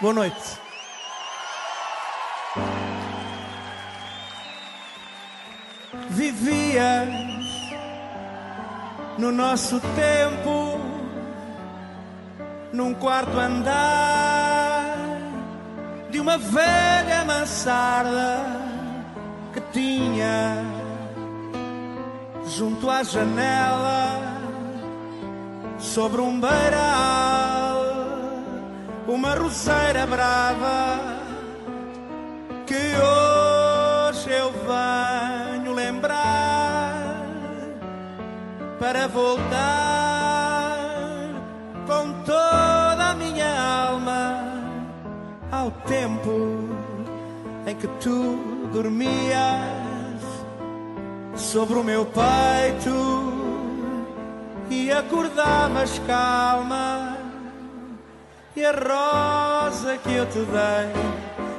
Boa noite. Vivias no nosso tempo, num quarto andar de uma velha mansarda que tinha junto à janela, sobre um beiral, uma roseira brava que hoje eu venho lembrar para voltar com toda a minha alma ao tempo em que tu dormias sobre o meu peito e acordavas calma. E a rosa que eu te dei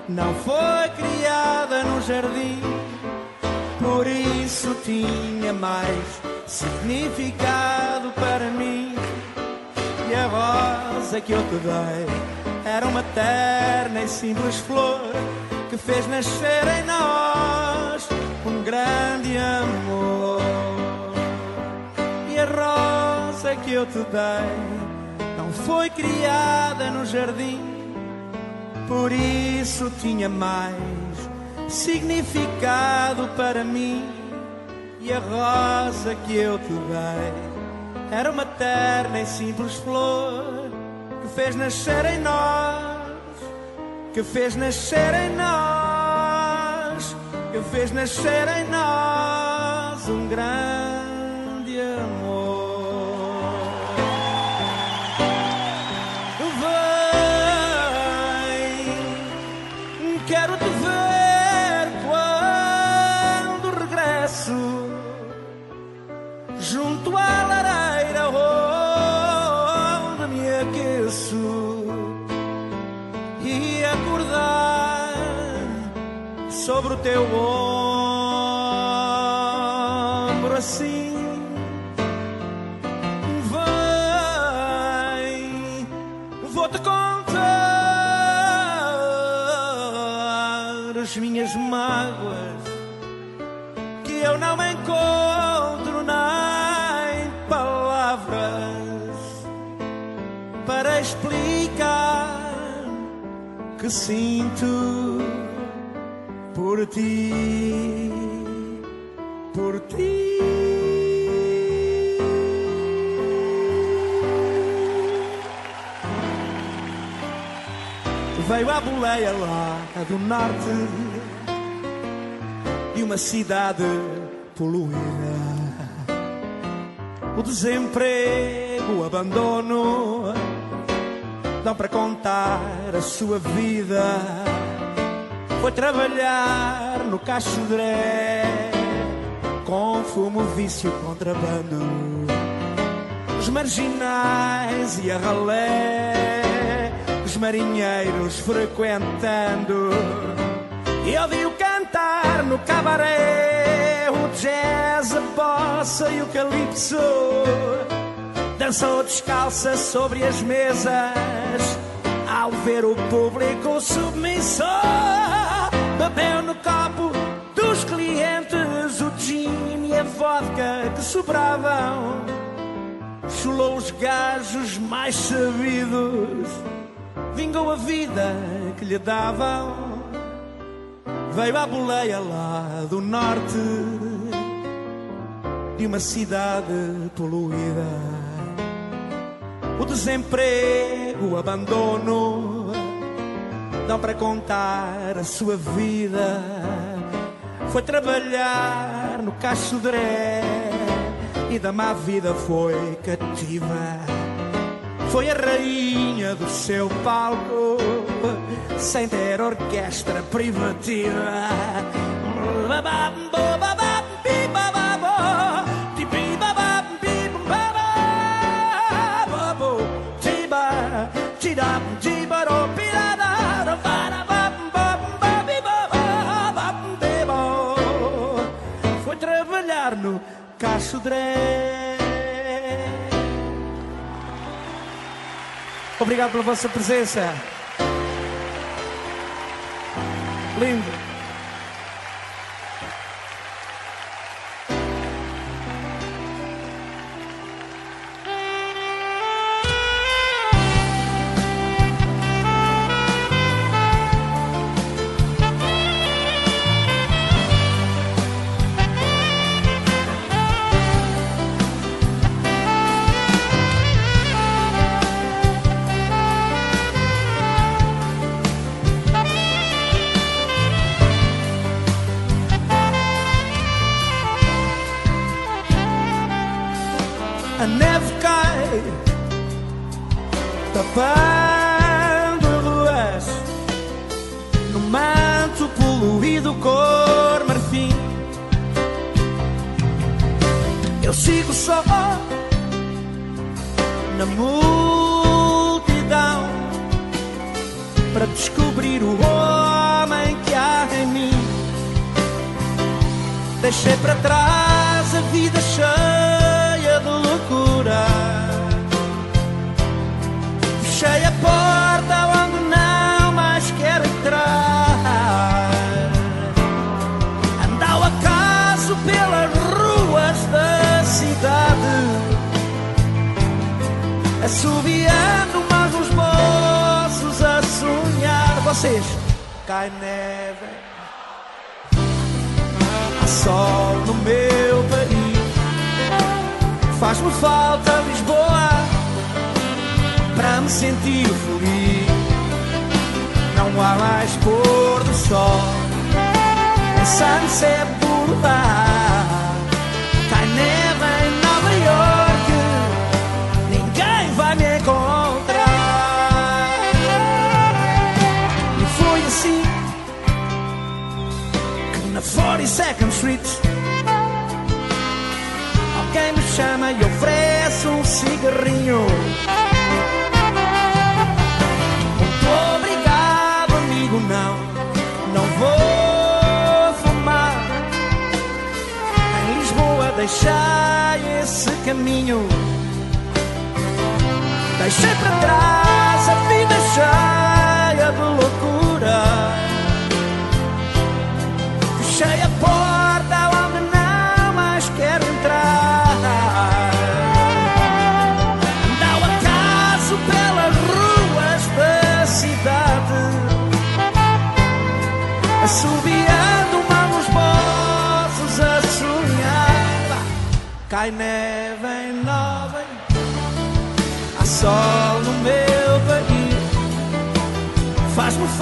não foi criada no jardim, por isso tinha mais significado para mim. E a rosa que eu te dei era uma terna e simples flor que fez nascer em nós um grande amor. E a rosa que eu te dei foi criada no jardim, por isso tinha mais significado para mim. E a rosa que eu te dei era uma terna e simples flor que fez nascer em nós, que fez nascer em nós que fez nascer em nós um grande à lareira onde me aqueço e acordar sobre o teu ombro assim. Vem, vou-te contar as minhas mágoas explicar que sinto por ti, por ti. Veio a boleia lá do norte de uma cidade poluída. O desemprego, o abandono, dão para contar a sua vida foi trabalhar no Cachodré com fumo, vício, contrabando. Os marginais e a ralé, os marinheiros frequentando. E ouviu cantar no cabaré o jazz, a bossa e o calypso. Dançou descalça sobre as mesas ao ver o público submissor. Bebeu no copo dos clientes o gin e a vodka que sobravam. Chulou os gajos mais sabidos, vingou a vida que lhe davam. Veio à boleia lá do norte de uma cidade poluída. O desemprego, o abandono, dão para contar a sua vida. Foi trabalhar no Cachodré e da má vida foi cativa. Foi a rainha do seu palco, sem ter orquestra privativa. Foi poderei. Obrigado pela vossa presença. Lindo.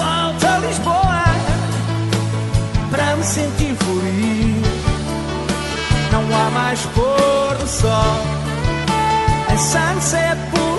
volta a Lisboa para me sentir feliz. Não há mais pôr do sol, é sunset por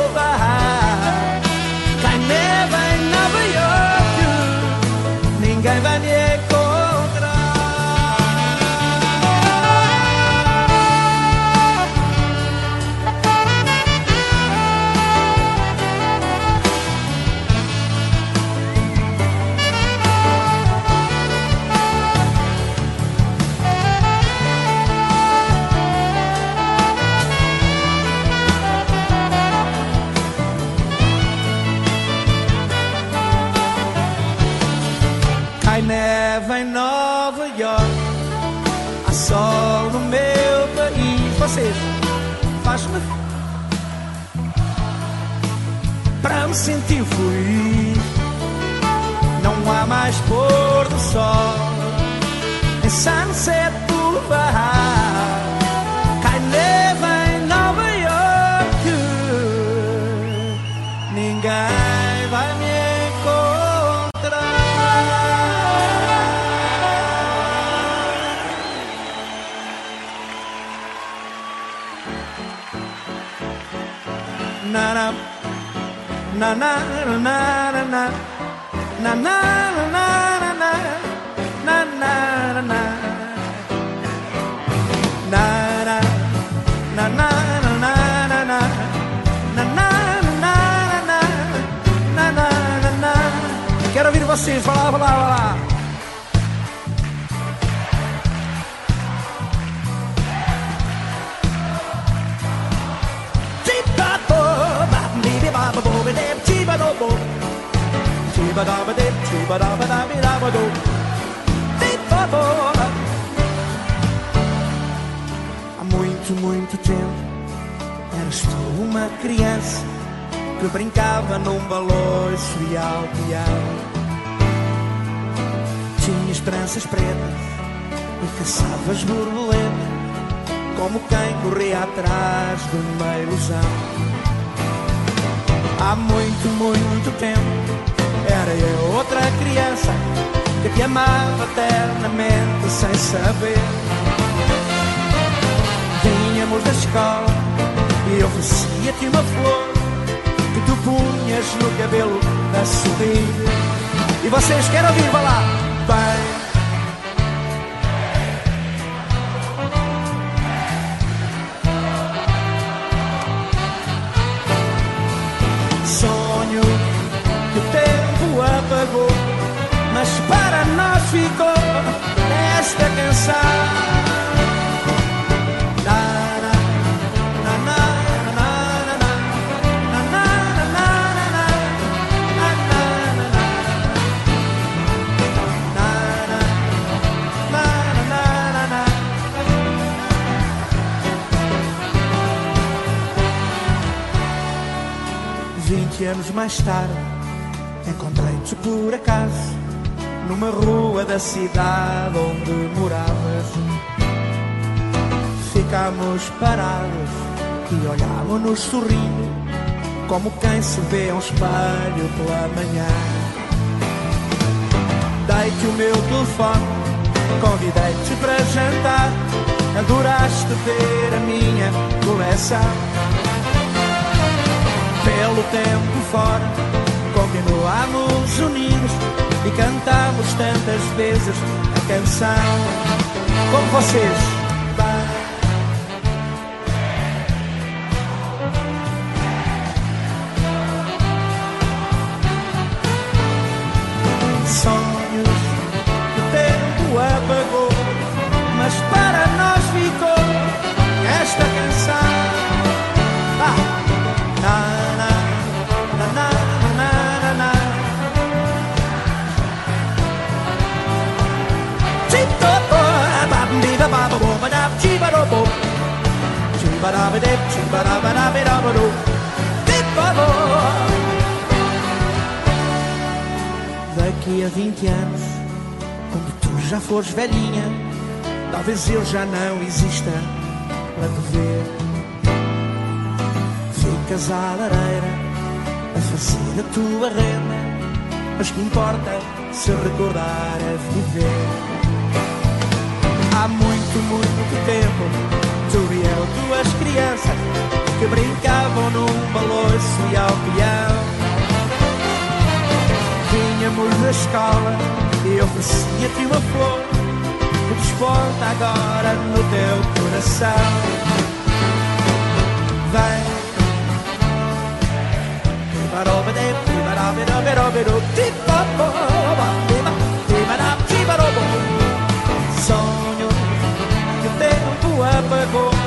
fui. Não há mais pôr do sol, é em sunset boulevard. Cai neva em Nova York. Ninguém vai me na na na Quero ouvir vocês, vai lá, vai lá, vai lá. ba dip chi ba do bo chi ba da ba ba ba ba do dip ba bo Há muito, muito tempo eras tu uma criança que brincava num baloiço e ao piano. Tinhas tranças pretas e caçavas borboletas como quem corria atrás de uma ilusão. Há muito, muito tempo era eu outra criança que te amava eternamente sem saber. Vínhamos da escola e oferecia-te uma flor que tu punhas no cabelo a sorrir. E vocês querem ouvir, vá lá, bem. Anos mais tarde, encontrei-te por acaso numa rua da cidade onde moravas. Ficámos parados e olhávamos sorrindo, como quem se vê a um espelho pela manhã. Dei-te o meu telefone, convidei-te para jantar, adoraste ver a minha coleção. Pelo tempo fora, continuamos unidos e cantamos tantas vezes a canção como vocês. Daqui a 20 anos, quando tu já fores velhinha, talvez eu já não exista para te ver. Ficas à lareira a fazer a tua renda, mas que importa se recordar a viver. Há muito, muito tempo tu eu, duas crianças que brincavam num balanço e ao peão. Vínhamos da escola e oferecia-te uma flor que desponta agora no teu coração. Vem. Sonho tempo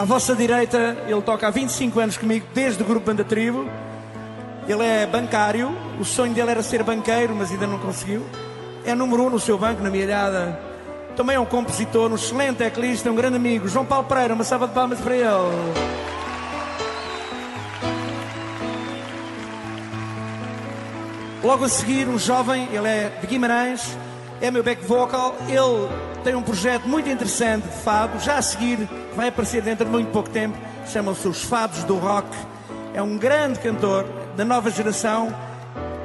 À vossa direita, ele toca há 25 anos comigo, desde o grupo Banda Tribo. Ele é bancário, o sonho dele era ser banqueiro, mas ainda não conseguiu. É número um no seu banco, na minha olhada. Também é um compositor, um excelente teclista, um grande amigo. João Paulo Pereira, uma salva de palmas para ele. Logo a seguir, um jovem, ele é de Guimarães, é meu back vocal. Ele tem um projeto muito interessante de fado, já a seguir vai aparecer dentro de muito pouco tempo, chama-se Os Fados do Rock. É um grande cantor da nova geração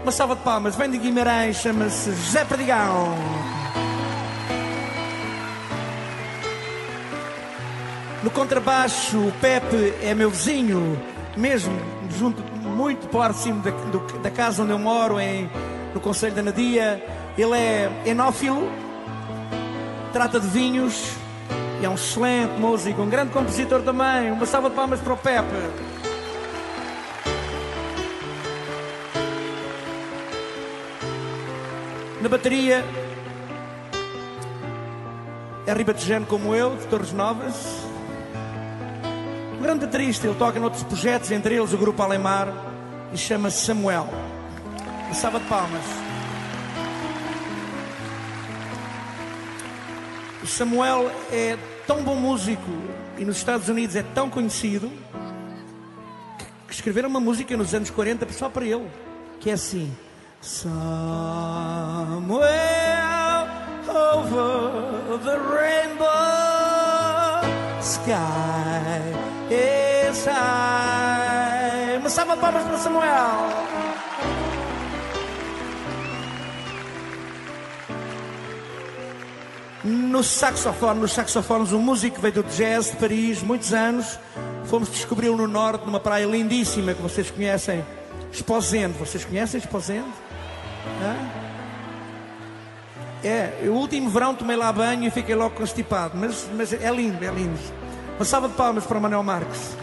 Uma salva de palmas, vem de Guimarães, chama-se José Perdigão. No contrabaixo, o Pepe é meu vizinho, mesmo junto, muito próximo da, do, da casa onde eu moro, em, no Conselho da Nadia. Ele é enófilo, trata de vinhos e é um excelente músico, um grande compositor também. Uma salva de palmas para o Pepe. Na bateria é ribatejano como eu, de Torres Novas grande triste, ele toca noutros projetos, entre eles o Grupo Alemar, e chama-se Samuel. Uma salva de palmas. O Samuel é tão bom músico e nos Estados Unidos é tão conhecido que escreveram uma música nos anos 40 só para ele, que é assim: Samuel over the rainbow sky is high. Uma salva palmas para Samuel. No saxofone, nos saxofones, um músico veio do jazz de Paris, muitos anos. Fomos descobri-lo no norte, numa praia lindíssima que vocês conhecem, Esposende. Vocês conhecem Esposende? É, o último verão tomei lá banho e fiquei logo constipado, mas, mas é lindo, é lindo. Uma salva de palmas para Manuel Marques.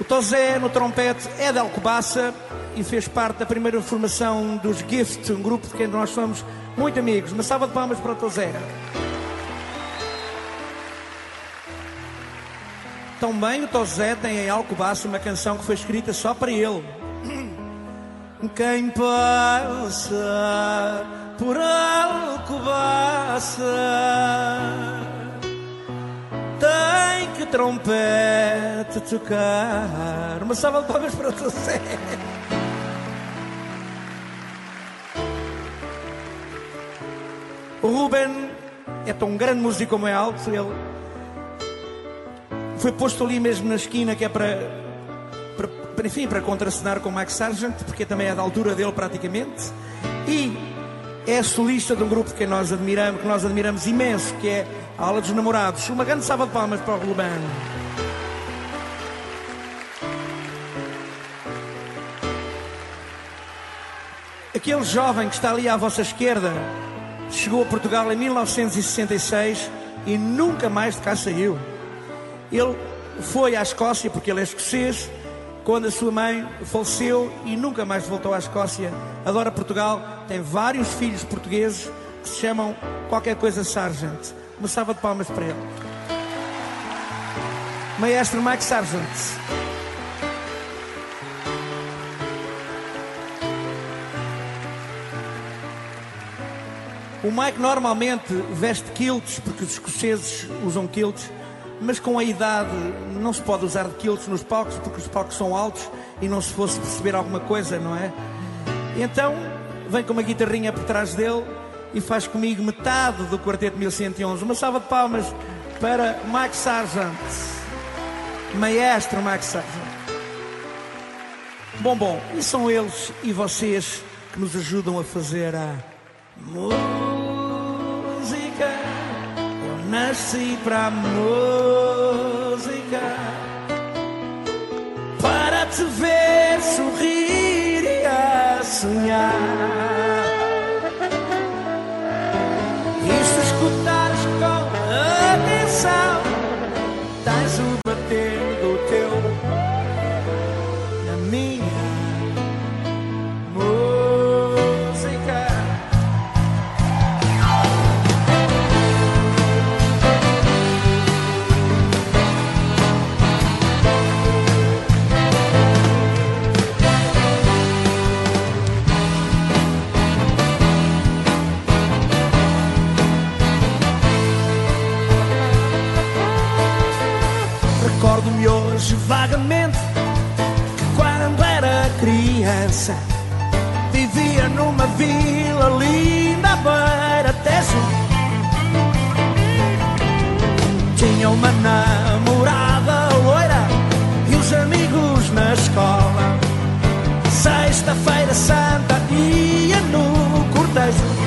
O Tozé no trompete é de Alcobaça e fez parte da primeira formação dos Gift, um grupo de quem nós somos muito amigos. Uma salva de palmas para o Tozé. Também o Tozé tem em Alcobaça uma canção que foi escrita só para ele. Quem passa por Alcobaça tem que trompete tocar. Uma salva de palmas para você. O Ruben é tão grande músico como é alto. Ele foi posto ali mesmo na esquina que é para, para, enfim, para contracenar com o Mike Sargent, porque também é da altura dele praticamente. E é solista de um grupo que nós admiramos, que nós admiramos imenso, que é a Aula dos Namorados. Uma grande salva de palmas para o Ruben. Aquele jovem que está ali à vossa esquerda chegou a Portugal em 1966 e nunca mais de cá saiu. Ele foi à Escócia, porque ele é escocês, quando a sua mãe faleceu e nunca mais voltou à Escócia. Adora Portugal, tem vários filhos portugueses que se chamam qualquer coisa Sargent. Uma salva de palmas para ele. Maestro Mike Sargent. O Mike normalmente veste quilts, porque os escoceses usam quilts mas com a idade não se pode usar quilts nos palcos porque os palcos são altos e não se fosse perceber alguma coisa, não é? Então vem com uma guitarrinha por trás dele e faz comigo metade do quarteto 1111. Uma salva de palmas para Mike Sargent, maestro Mike Sargent. Bom, bom, e são eles e vocês que nos ajudam a fazer a nasci pra música, para te ver sorrir e a sonhar. E se escutares com atenção, numa vila linda à beira Tinha uma namorada loira e os amigos na escola. Sexta-feira santa ia no cortejo.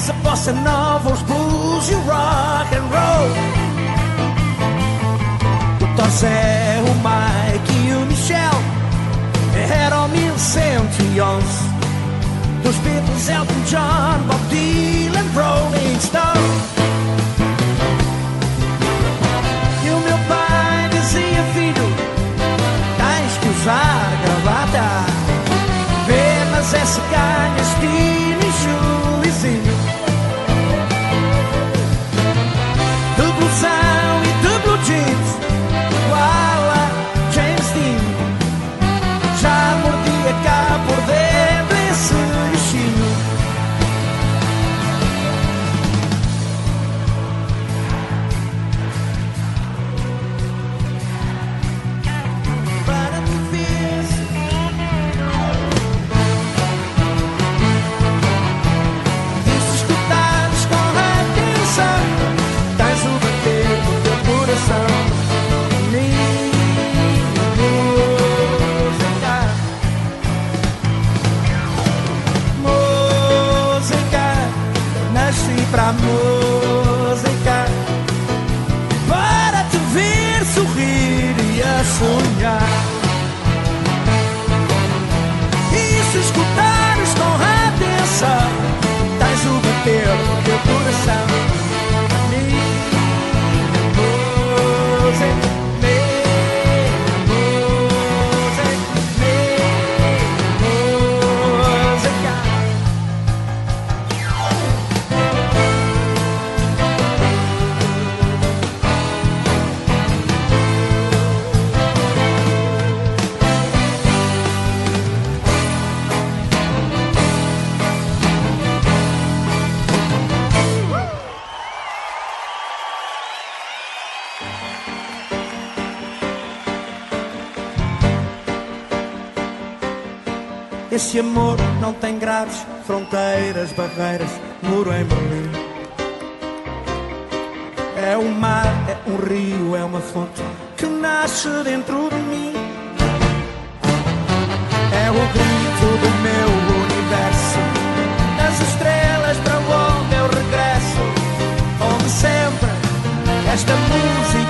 Jazz, a bossa nova, os blues e o rock and roll. O Torzé, o Mike e o Michel eram 1111. Dos Beatles, Elton John, Bob Dylan, Rolling Stone. Esse amor não tem grades, fronteiras, barreiras, muro em Berlim. É um mar, é um rio, é uma fonte que nasce dentro de mim. É o grito do meu universo, das estrelas para onde eu regresso, onde sempre esta música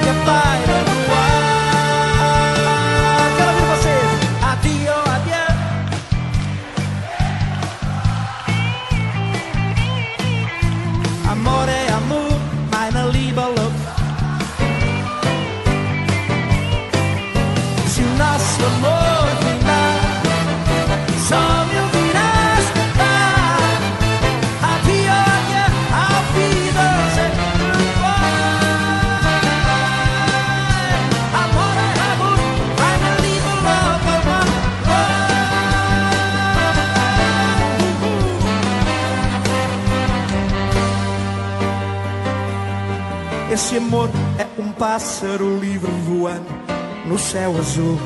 pássaro livre voando no céu azul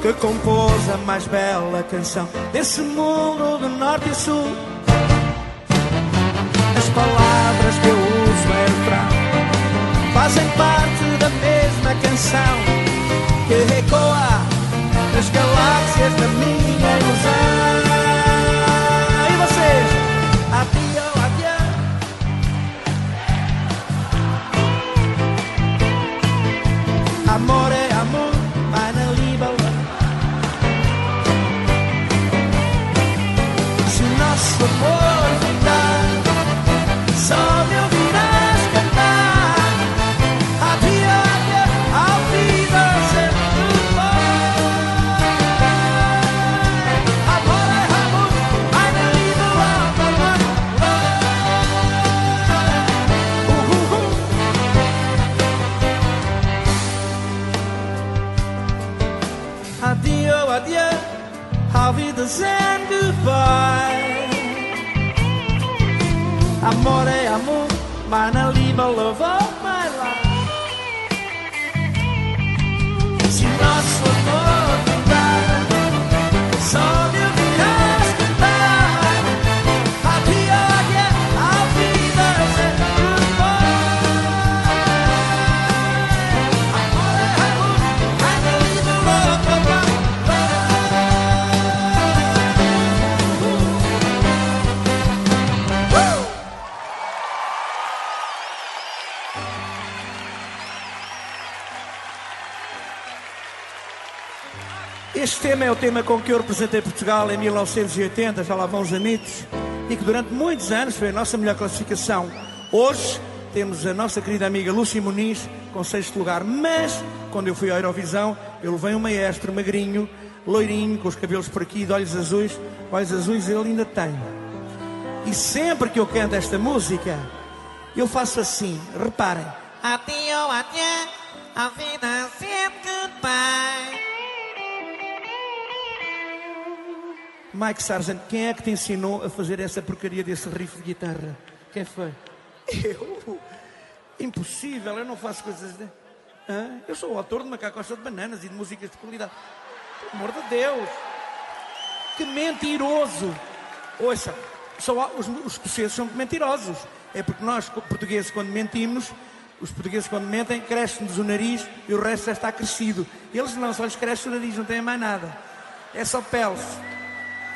que compôs a mais bela canção desse mundo do norte e sul. As palavras que eu uso é refrão fazem parte da mesma canção que ecoa nas galáxias da minha ilusão. Se o nosso amor, o tema com que eu representei Portugal em 1980, já lá vão os anitos, e que durante muitos anos foi a nossa melhor classificação. Hoje temos a nossa querida amiga Lúcia Muniz com sexto lugar, mas quando eu fui à Eurovisão, eu levei um maestro magrinho, loirinho, com os cabelos por aqui, de olhos azuis, olhos azuis ele ainda tem. E sempre que eu canto esta música, eu faço assim, reparem. Adio, adieu, a vida said goodbye. Mike Sargent, quem é que te ensinou a fazer essa porcaria desse riff de guitarra? Quem foi? Eu? Impossível, eu não faço coisas de... Hã? Eu sou o autor de Macacosta de Bananas e de músicas de qualidade. Pelo amor de Deus! Que mentiroso! Ouça, só os, os escoceses são mentirosos. É porque nós, portugueses, quando mentimos, os portugueses, quando mentem, cresce-nos o nariz e o resto já está crescido. Eles não, só lhes cresce o nariz, não têm mais nada. É só pele.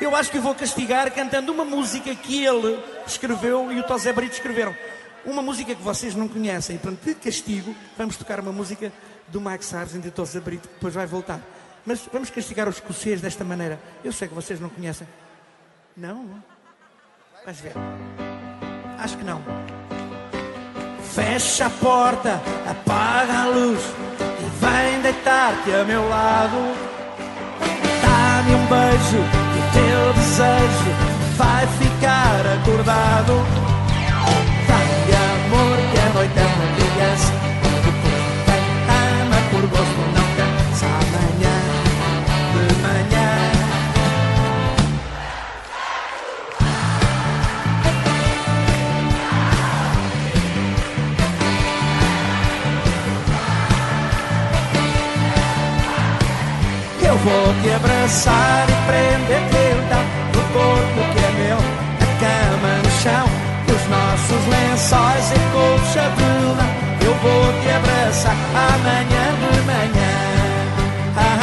Eu acho que vou castigar cantando uma música que ele escreveu e o Tosé Brito escreveram. Uma música que vocês não conhecem. Portanto, de castigo, vamos tocar uma música do Sargent e do Tosé Brito, que depois vai voltar. Mas vamos castigar os escoceses desta maneira. Eu sei que vocês não conhecem. Não? Vais ver. Acho que não. Fecha a porta, apaga a luz e vem deitar-te a meu lado. Dá-me um beijo e o teu desejo vai ficar acordado. Dá-me amor que a noite é Eu vou te abraçar e prender-te então no corpo que é meu, a cama no chão, os nossos lençóis e colcha lã. Eu vou te abraçar amanhã de manhã. Ah,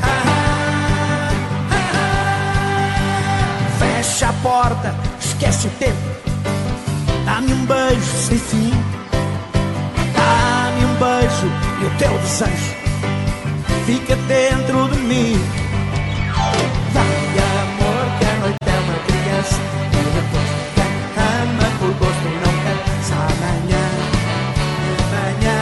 ah, ah. Fecha a porta, esquece o tempo. Dá-me um beijo sem fim. Dá-me um beijo e o teu desejo fica dentro de mim. Vai amor que a noite é uma criança e depois quem ama por gosto não cansa amanhã, amanhã.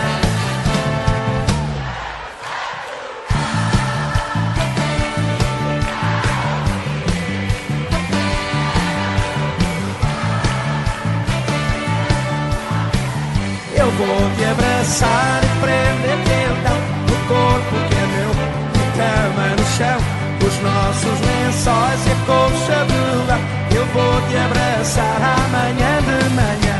Eu vou te abraçar e prender-te chão, os nossos lençóis e a colcha de. Eu vou te abraçar amanhã de manhã.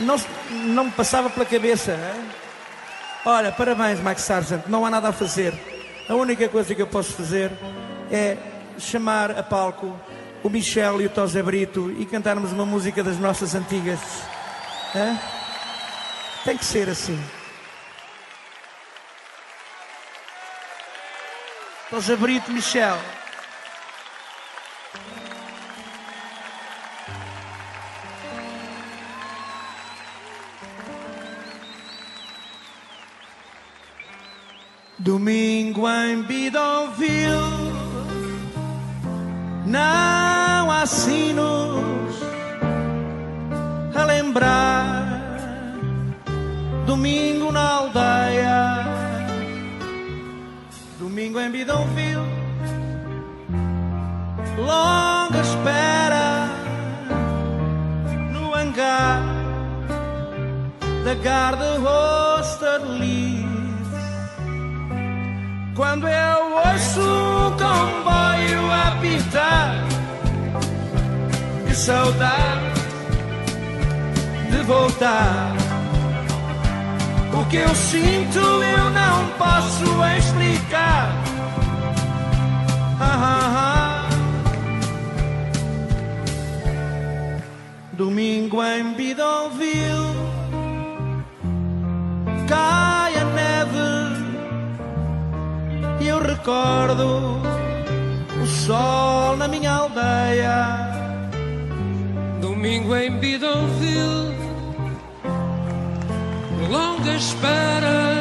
Não, não me passava pela cabeça. Hein? Olha, parabéns, Max Sargent. Não há nada a fazer. A única coisa que eu posso fazer é chamar a palco o Michel e o Tosé Brito e cantarmos uma música das nossas antigas. Hein? Tem que ser assim. Tosé Brito, Michel. Domingo em Bidonville não há sinos a lembrar. Domingo na aldeia, domingo em Bidonville, longa espera no hangar da Garda Osterlitz. Quando eu ouço um comboio apitar, que saudade de voltar. O que eu sinto eu não posso explicar. Ah, ah, ah. Domingo em Bidonville, cai e eu recordo o sol na minha aldeia. Domingo em Bidonville, longa espera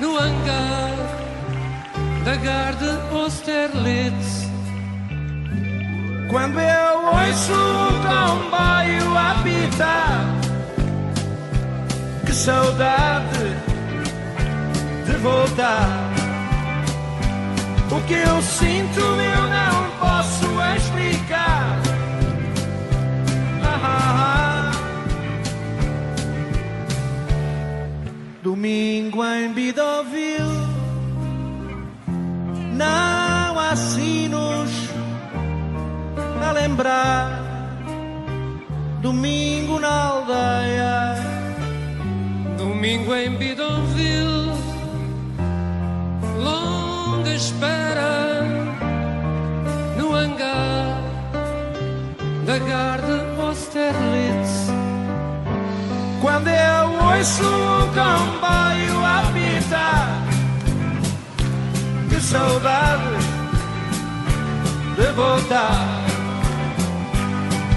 no hangar da Garde Austerlitz. Quando eu ouço o comboio apitar, que saudade de voltar. O que eu sinto eu não posso explicar. Ah, ah, ah. Domingo em Bidoville não há sinos a lembrar. Domingo na aldeia. Domingo em Bidonville, longa espera no hangar da Garde Austerlitz. Quando eu ouço um comboio apitar, que saudade de voltar.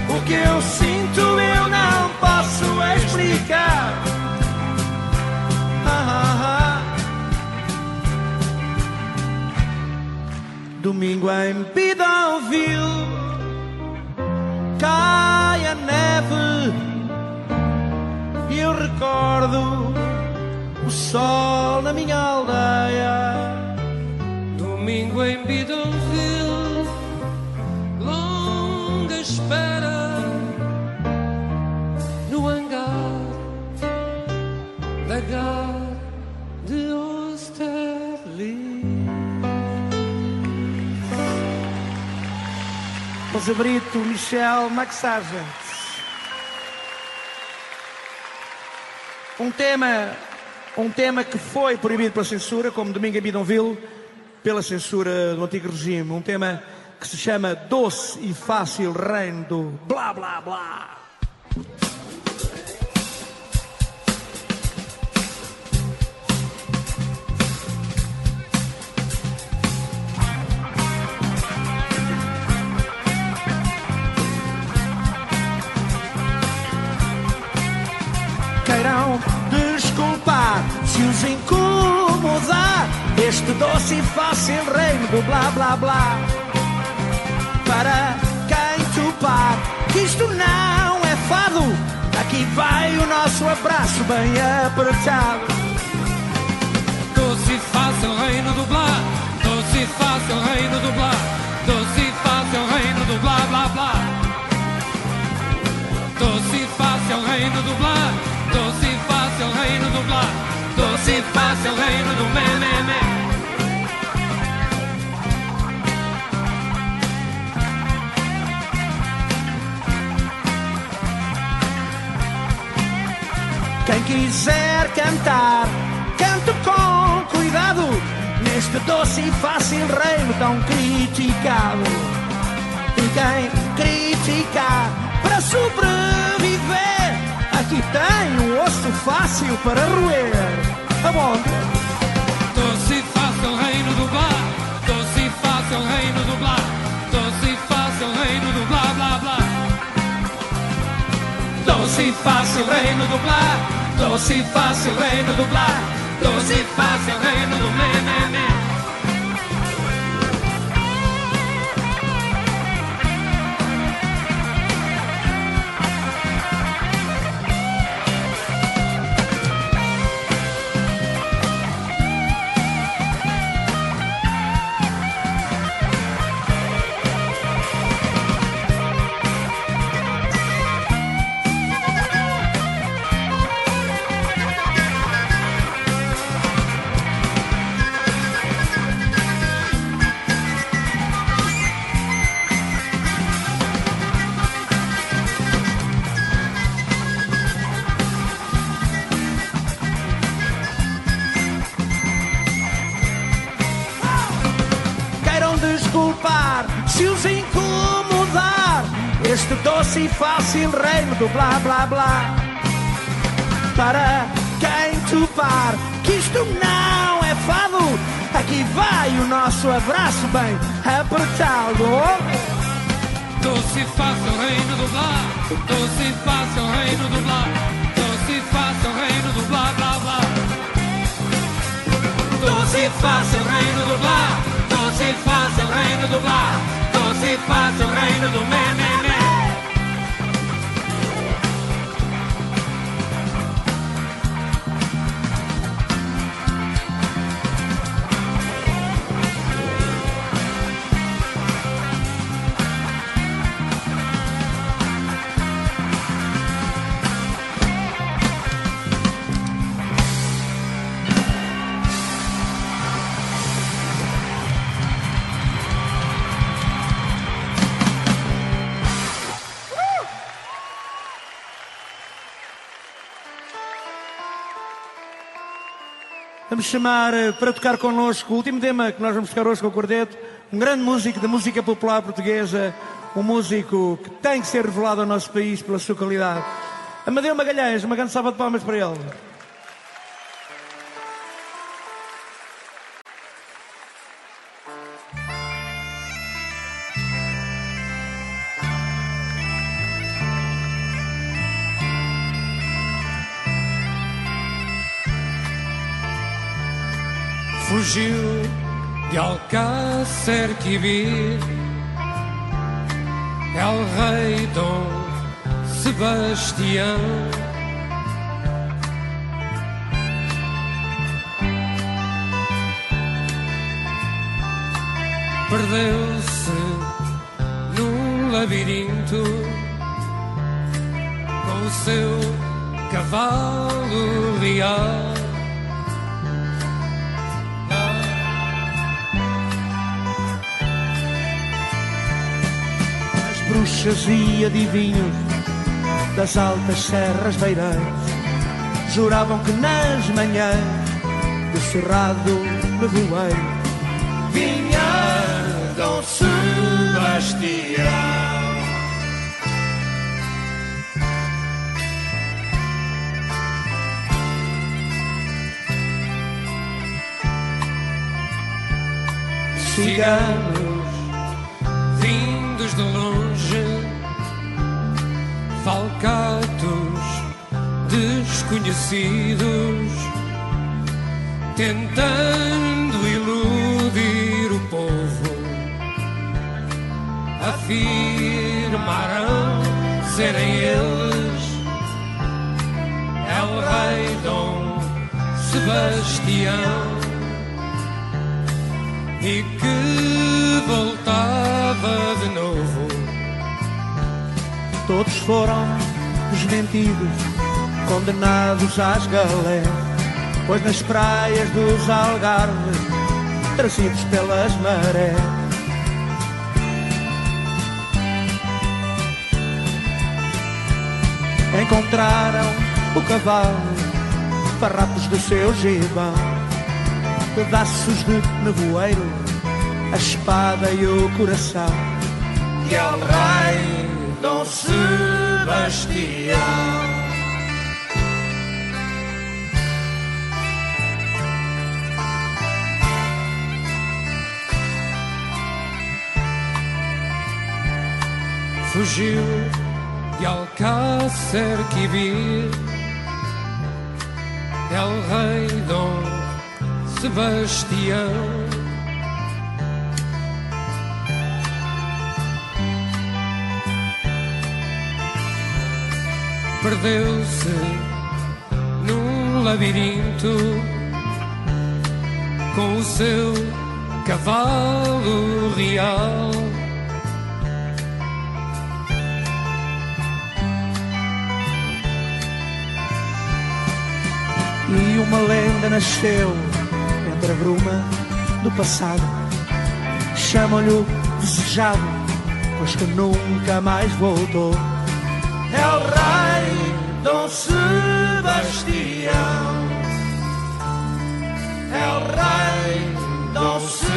O que eu sinto eu não posso explicar. Domingo em Bidonville, cai a neve. E eu recordo o sol na minha aldeia. Domingo em Bidonville, longa espera José Brito, Michel, Max Sargent. Um tema, um tema que foi proibido pela censura, como Domingo Bidonville, pela censura do antigo regime. Um tema que se chama Doce e Fácil Reino do Blá Blá Blá. Queirão desculpar se os incomodar este doce e fácil reino do blá blá blá. Para quem topar que isto não é fado, aqui vai o nosso abraço bem apertado. Doce e fácil reino do blá, doce e fácil reino do blá, doce e fácil reino do blá blá blá. Doce e fácil reino do blá, fácil reino do blá, doce e fácil reino do mé. Quem quiser cantar, cante com cuidado neste doce e fácil reino tão criticado. E quem criticar para sobreviver, aqui tem fácil para roer a bom? Doce e fácil, é reino do blá. Doce e fácil, é reino do blá. Doce e fácil, é reino do blá, blá, blá. Doce e fácil, reino do blá. Doce e fácil, reino do blá. Doce e fácil, reino do blá. Do blá blá blá. Para quem topar que isto não é fado. Aqui vai o nosso abraço bem apertado. Doce e fácil reino do blá, doce e fácil reino do blá, doce e fácil reino do blá blá blá. Doce e fácil reino do blá, doce e fácil reino do blá, doce e fácil reino do mé chamar eh, para tocar connosco o último tema que nós vamos tocar hoje com o quarteto, um grande músico da música popular portuguesa, um músico que tem que ser revelado ao nosso país pela sua qualidade. Amadeu Magalhães, uma grande salva de palmas para ele. Fugiu de Alcácer Quibir El rei Dom Sebastião. Perdeu-se num labirinto com o seu cavalo real bruxas e adivinhos das altas serras beirais juravam que nas manhãs do cerrado nevoeiro vinha Dom Sebastião. Ciganos vindos de longe, falcatos desconhecidos, tentando iludir o povo, afirmaram serem eles El Rei Dom Sebastião e que voltava de novo. Todos foram desmentidos, condenados às galés, pois nas praias dos Algarves, trazidos pelas marés. Encontraram o cavalo, farrapos do seu gibão, pedaços de nevoeiro, a espada e o coração. E ao rei Dom Sebastião. Fugiu de Alcácer Quibir, El Rei Dom Sebastião Perdeu-se num labirinto com o seu cavalo real. E uma lenda nasceu entre a bruma do passado. Chamam-lhe o desejado, pois que nunca mais voltou. É o rei Dom Sebastião. É o rei Dom Sebastião.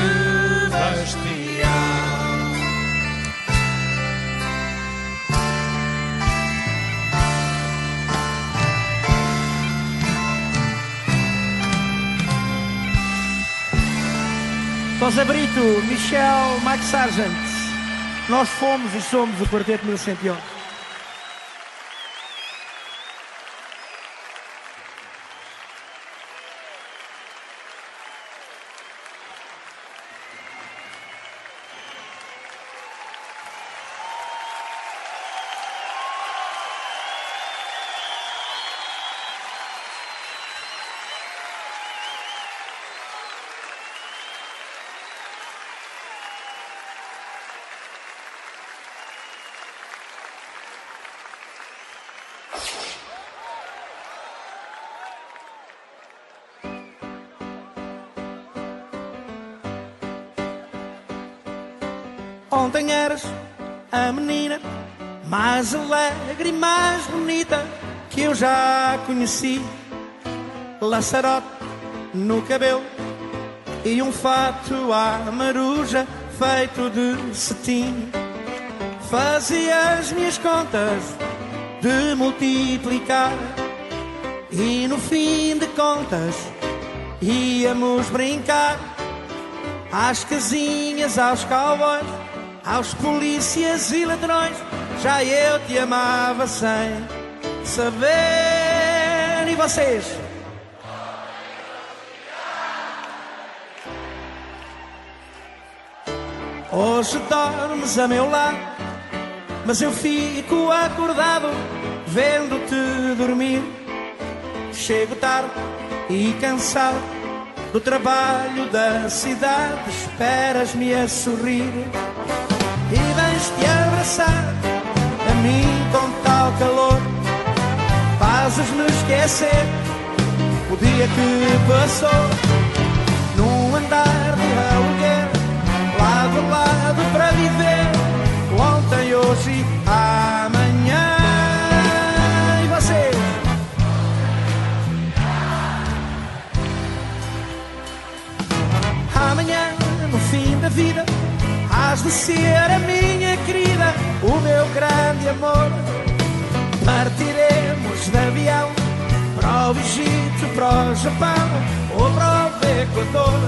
José Brito, Michel, Mike Sargent. Nós fomos e somos o Quarteto 1111. Ontem eras a menina mais alegre e mais bonita que eu já conheci. Laçarote no cabelo e um fato à maruja feito de cetim. Fazia as minhas contas de multiplicar e no fim de contas íamos brincar às casinhas, aos cowboys aos polícias e ladrões, já eu te amava sem saber. E vocês? Hoje dormes a meu lado, mas eu fico acordado vendo-te dormir. Chego tarde e cansado do trabalho da cidade, esperas-me a sorrir abraçar a mim com tal calor. Fazes-me esquecer o dia que passou num andar de aluguer, lado a lado para viver. Ontem, hoje amanhã. E vocês? Amanhã, no fim da vida Hás de ser a minha querida, o meu grande amor. Partiremos de avião para o Egito, para o Japão ou para o Equador.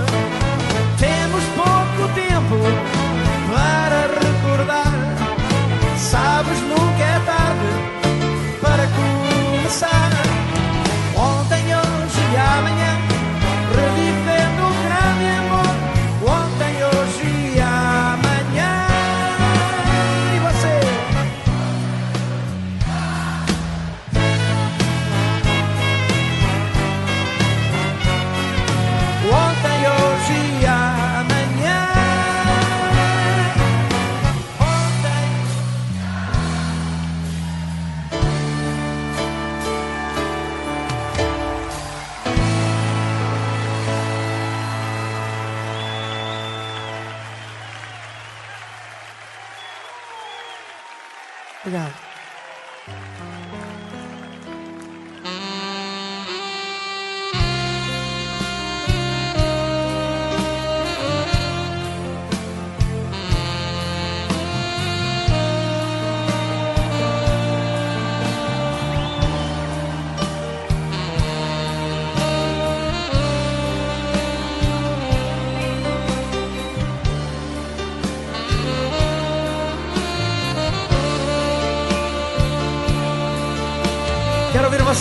Temos pouco tempo para recordar. Sabes, nunca é tarde para começar.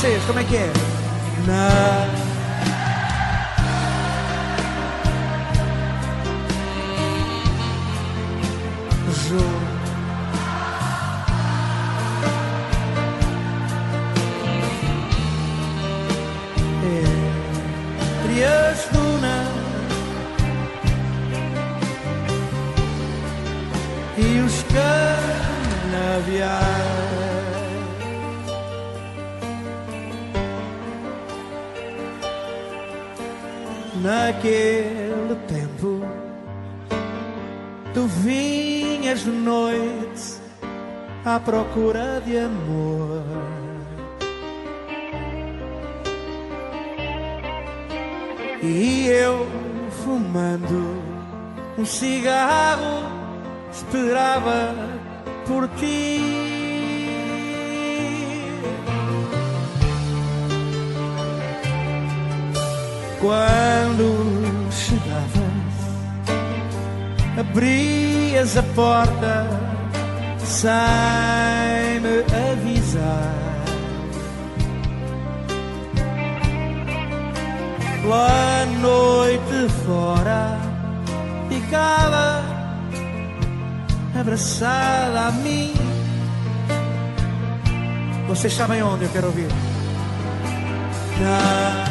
vocês, como é que é? Não. Naquele tempo, tu vinhas de noite à procura de amor. E eu, fumando um cigarro, esperava por ti. Quando chegavas, abrias a porta sem me avisar. Lá noite fora, ficava abraçada a mim. Vocês sabem onde eu quero ouvir? Não.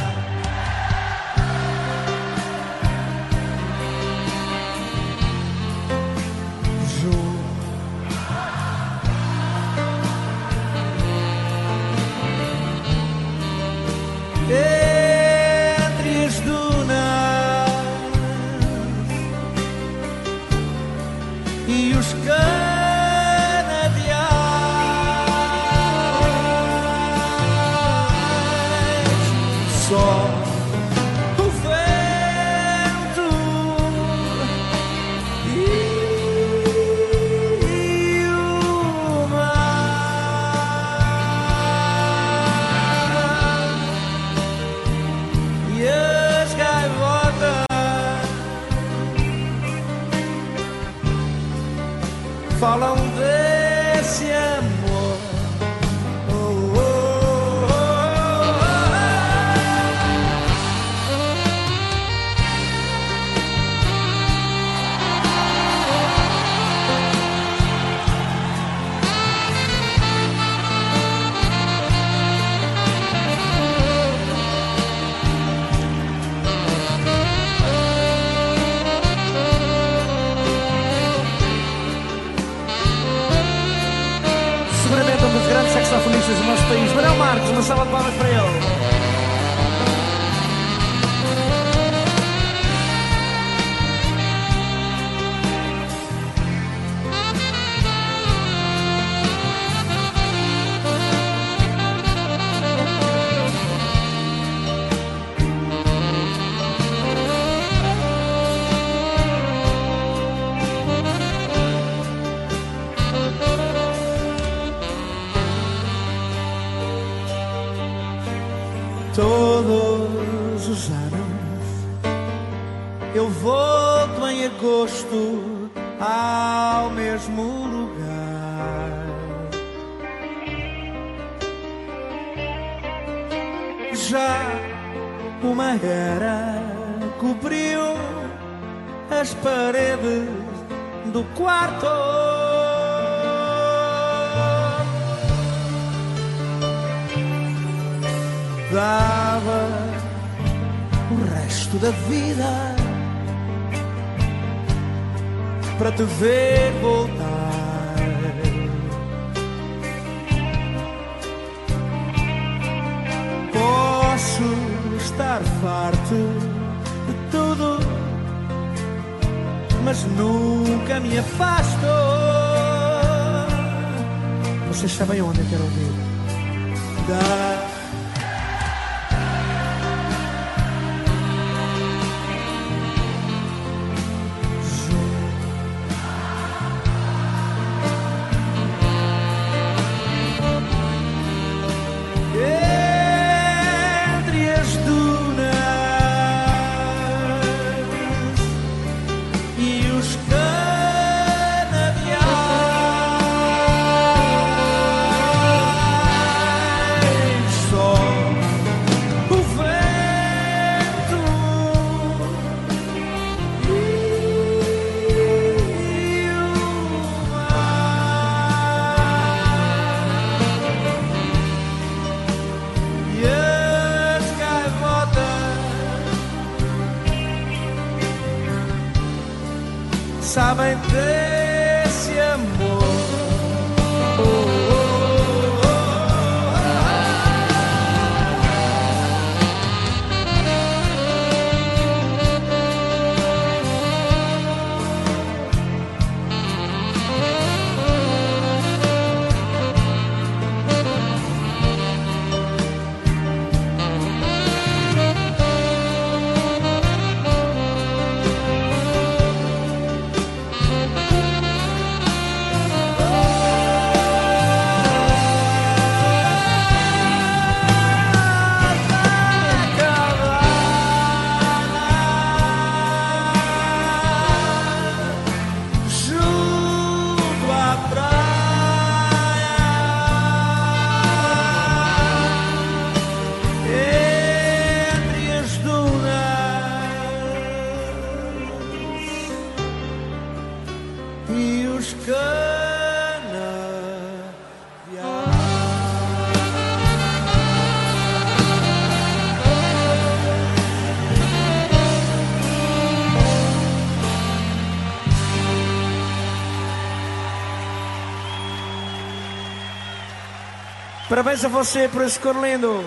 Parabéns a você por esse cor lindo.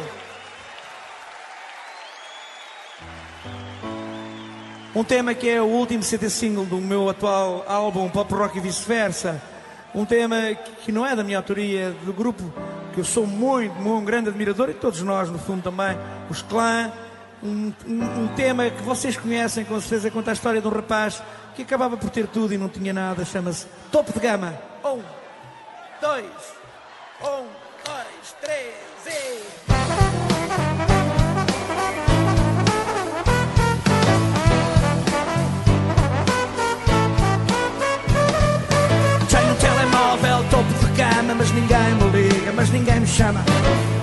Um tema que é o último CD single do meu atual álbum Pop Rock e vice-versa. Um tema que não é da minha autoria, do grupo que eu sou muito, muito um grande admirador e todos nós, no fundo, também, os clã. Um, um, um, tema que vocês conhecem com certeza, conta a história de um rapaz que acabava por ter tudo e não tinha nada, chama-se Topo de Gama. Um, dois, um, Tenho um telemóvel topo de gama, mas ninguém me liga, mas ninguém me chama.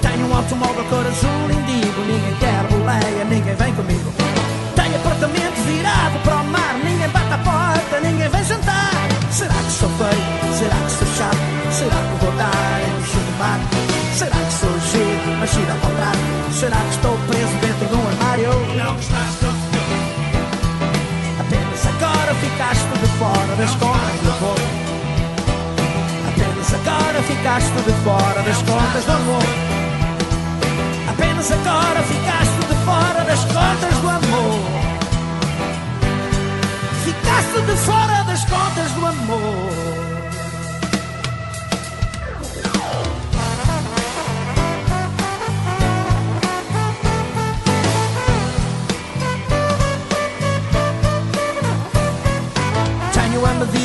Tenho um automóvel cor azul indigo, ninguém quer boleia, ninguém vem comigo. Tenho apartamento virado para o mar, ninguém bate a porta, ninguém vem jantar. Será que sou feio? Será que sou chato? Será que vou dar em do mar? Será que sou giro, mas giro ao contrário? Será que estou preso dentro de um armário? Não estás, Apenas agora ficaste de fora das contas do amor. Apenas agora ficaste de fora das contas do amor. Apenas agora ficaste de fora das contas do amor. Ficaste de fora das contas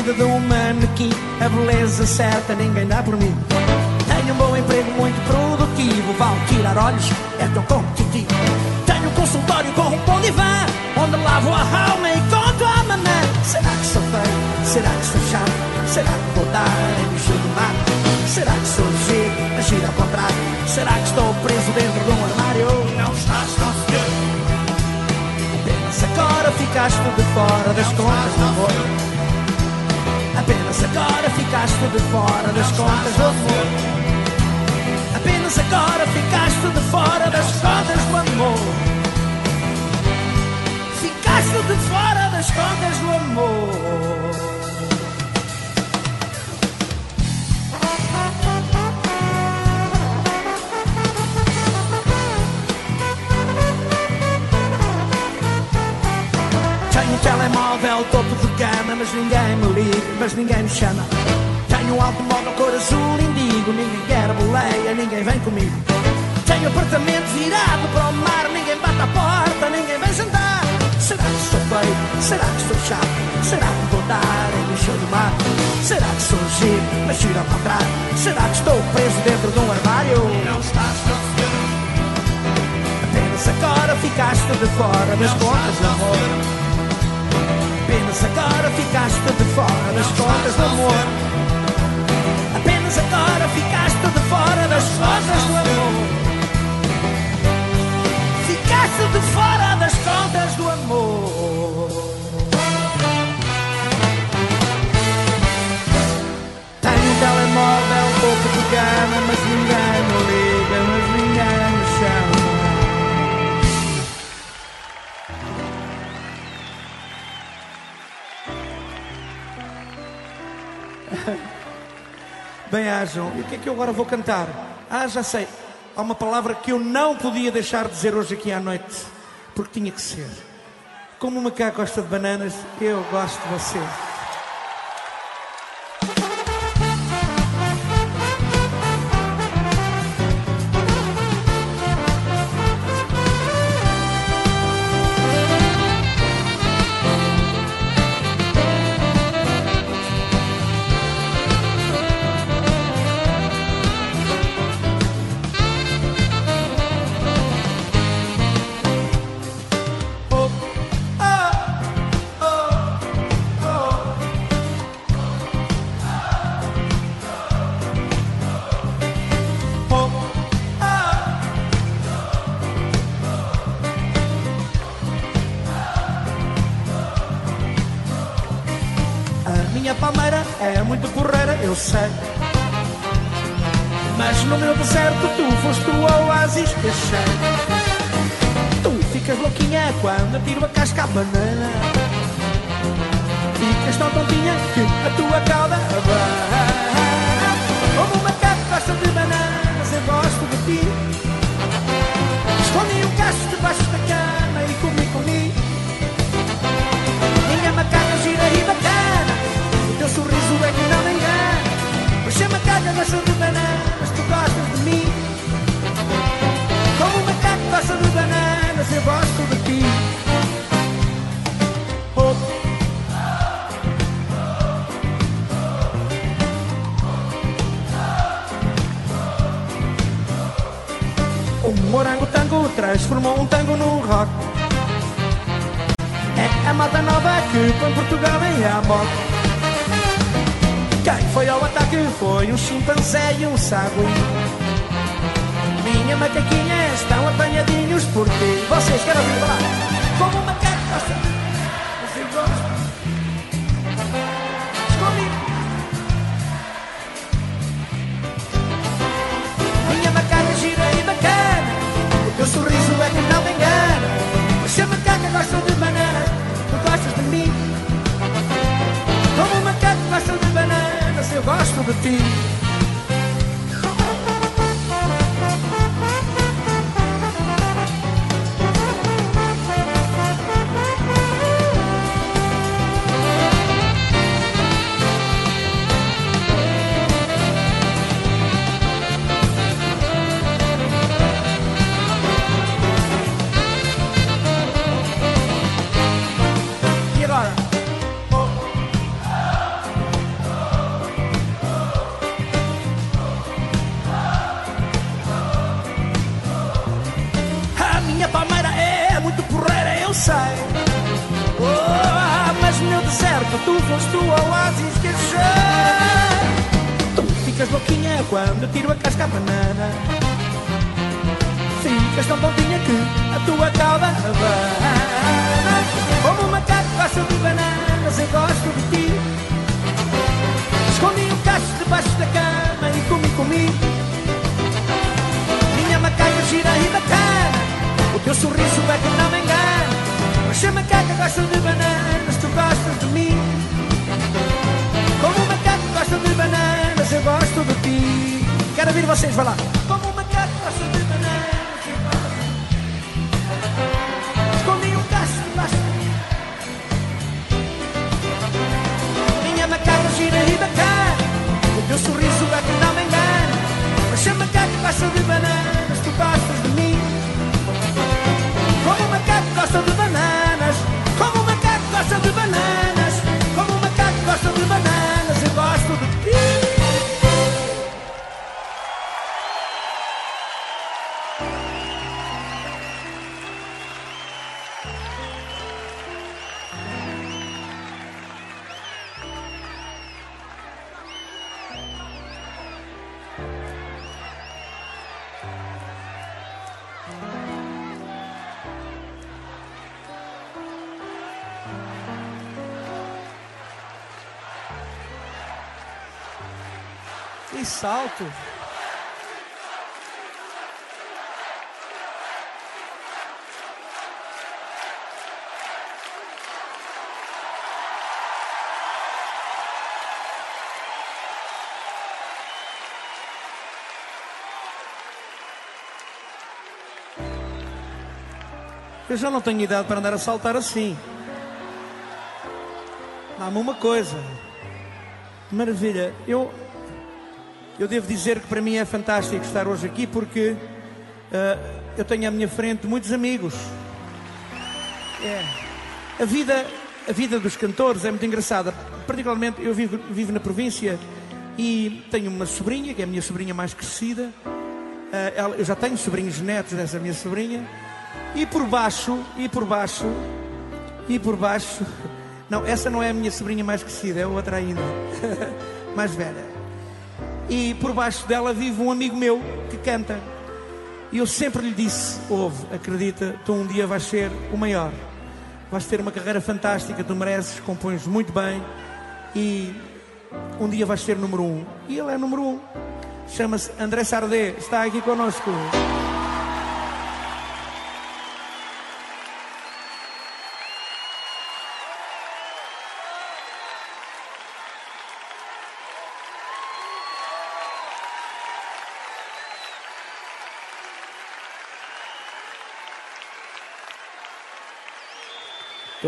A medida de um manequim, a beleza certa, ninguém dá por mim. Tenho um bom emprego muito produtivo, vale tirar olhos, é tão competitivo. Tenho um consultório com um bom divã, onde lavo a alma e conto a mané. Será que sou feio? Será que sou chato? Será que vou dar em bicho do mar? Será que sou giro, agir ao contrário? Será que estou preso dentro de um armário? Não estás, não senhor. Apenas agora ficaste de fora das contas do amor. Apenas agora ficaste de fora das contas do amor. Apenas agora ficaste de fora das contas do amor. Ficaste de fora das contas do amor. Tenho um telemóvel topo mas ninguém me liga, mas ninguém me chama. Tenho um automóvel cor azul indigo, ninguém quer boleia, ninguém vem comigo. Tenho apartamento virado para o mar, ninguém bate a porta, ninguém vem jantar. Será que sou feio? Será que sou chato? Será que vou dar em bicho do mar? Será que sou giro, mas giro ao contrário? Será que estou preso dentro de um armário? Não estás, não senhor. Apenas agora ficaste de fora das contas do amor. Apenas agora ficaste de fora das contas do amor. Apenas agora ficaste de fora das contas do amor. Ficaste de fora das contas do amor. Tenho um telemóvel pouco de gama, mas Bem, ajam. E o que é que eu agora vou cantar? Ah, já sei. Há uma palavra que eu não podia deixar de dizer hoje aqui à noite, porque tinha que ser. Como o macaco gosta de bananas, eu gosto de você. Tu foste o oásis que achei. Tu ficas louquinha quando tiro a casca à banana. Ficas tão tontinha que a tua cauda abana. Como um macaco gosta de bananas, eu gosto de ti. Escondi um cacho debaixo da cama e comi, comi. Minha macaca gira e bacana. O teu sorriso é que não me engana. Mas se a macaca gosta de bananas, Como o macaco gosta de bananas, eu gosto de ti. Quero ouvir vocês falar. Como o macaco gosta de bananas, eu gosto. De ti. Escondi um cacho debaixo da Minha macaca gira e bacana. O teu sorriso é que não me engana. Mas se a macaca gosta de bananas Tu gostas de mim. Como o macaco gosta de bananas. Como o macaco gosta de bananas salto! Eu já não tenho idade para andar a saltar assim. Dá-me uma coisa. Maravilha. Eu, eu devo dizer que para mim é fantástico estar hoje aqui porque ah, eu tenho à minha frente muitos amigos. É. A vida, a vida dos cantores é muito engraçada. Particularmente eu vivo, vivo na província e tenho uma sobrinha, que é a minha sobrinha mais crescida. Ah, ela- eu já tenho sobrinhos netos dessa minha sobrinha. E por baixo, e por baixo, e por baixo. Não, essa não é a minha sobrinha mais crescida, é outra ainda. mais velha. E por baixo dela vive um amigo meu que canta. E eu sempre lhe disse: ouve, acredita, tu um dia vais ser o maior. Vais ter uma carreira fantástica, tu mereces, compões muito bem. E um dia vais ser número um. E ele é número um. Chama-se André Sardé, está aqui connosco.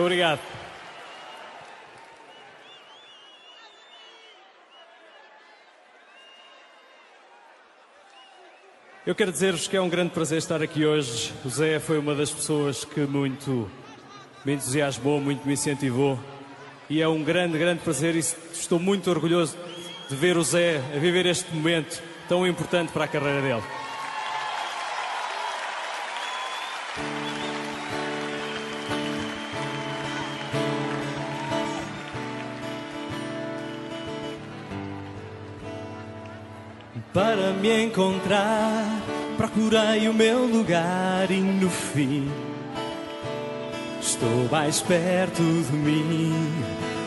Muito obrigado. Eu quero dizer-vos que é um grande prazer estar aqui hoje. O Zé foi uma das pessoas que muito me entusiasmou, muito me incentivou. E é um grande, grande prazer e estou muito orgulhoso de ver o Zé a viver este momento tão importante para a carreira dele. Me encontrar, procurei o meu lugar e no fim estou mais perto de mim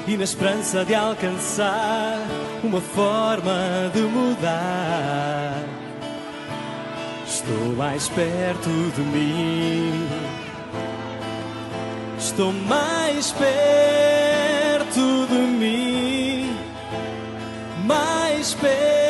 e na esperança de alcançar uma forma de mudar. Estou mais perto de mim. Estou mais perto de mim. Mais perto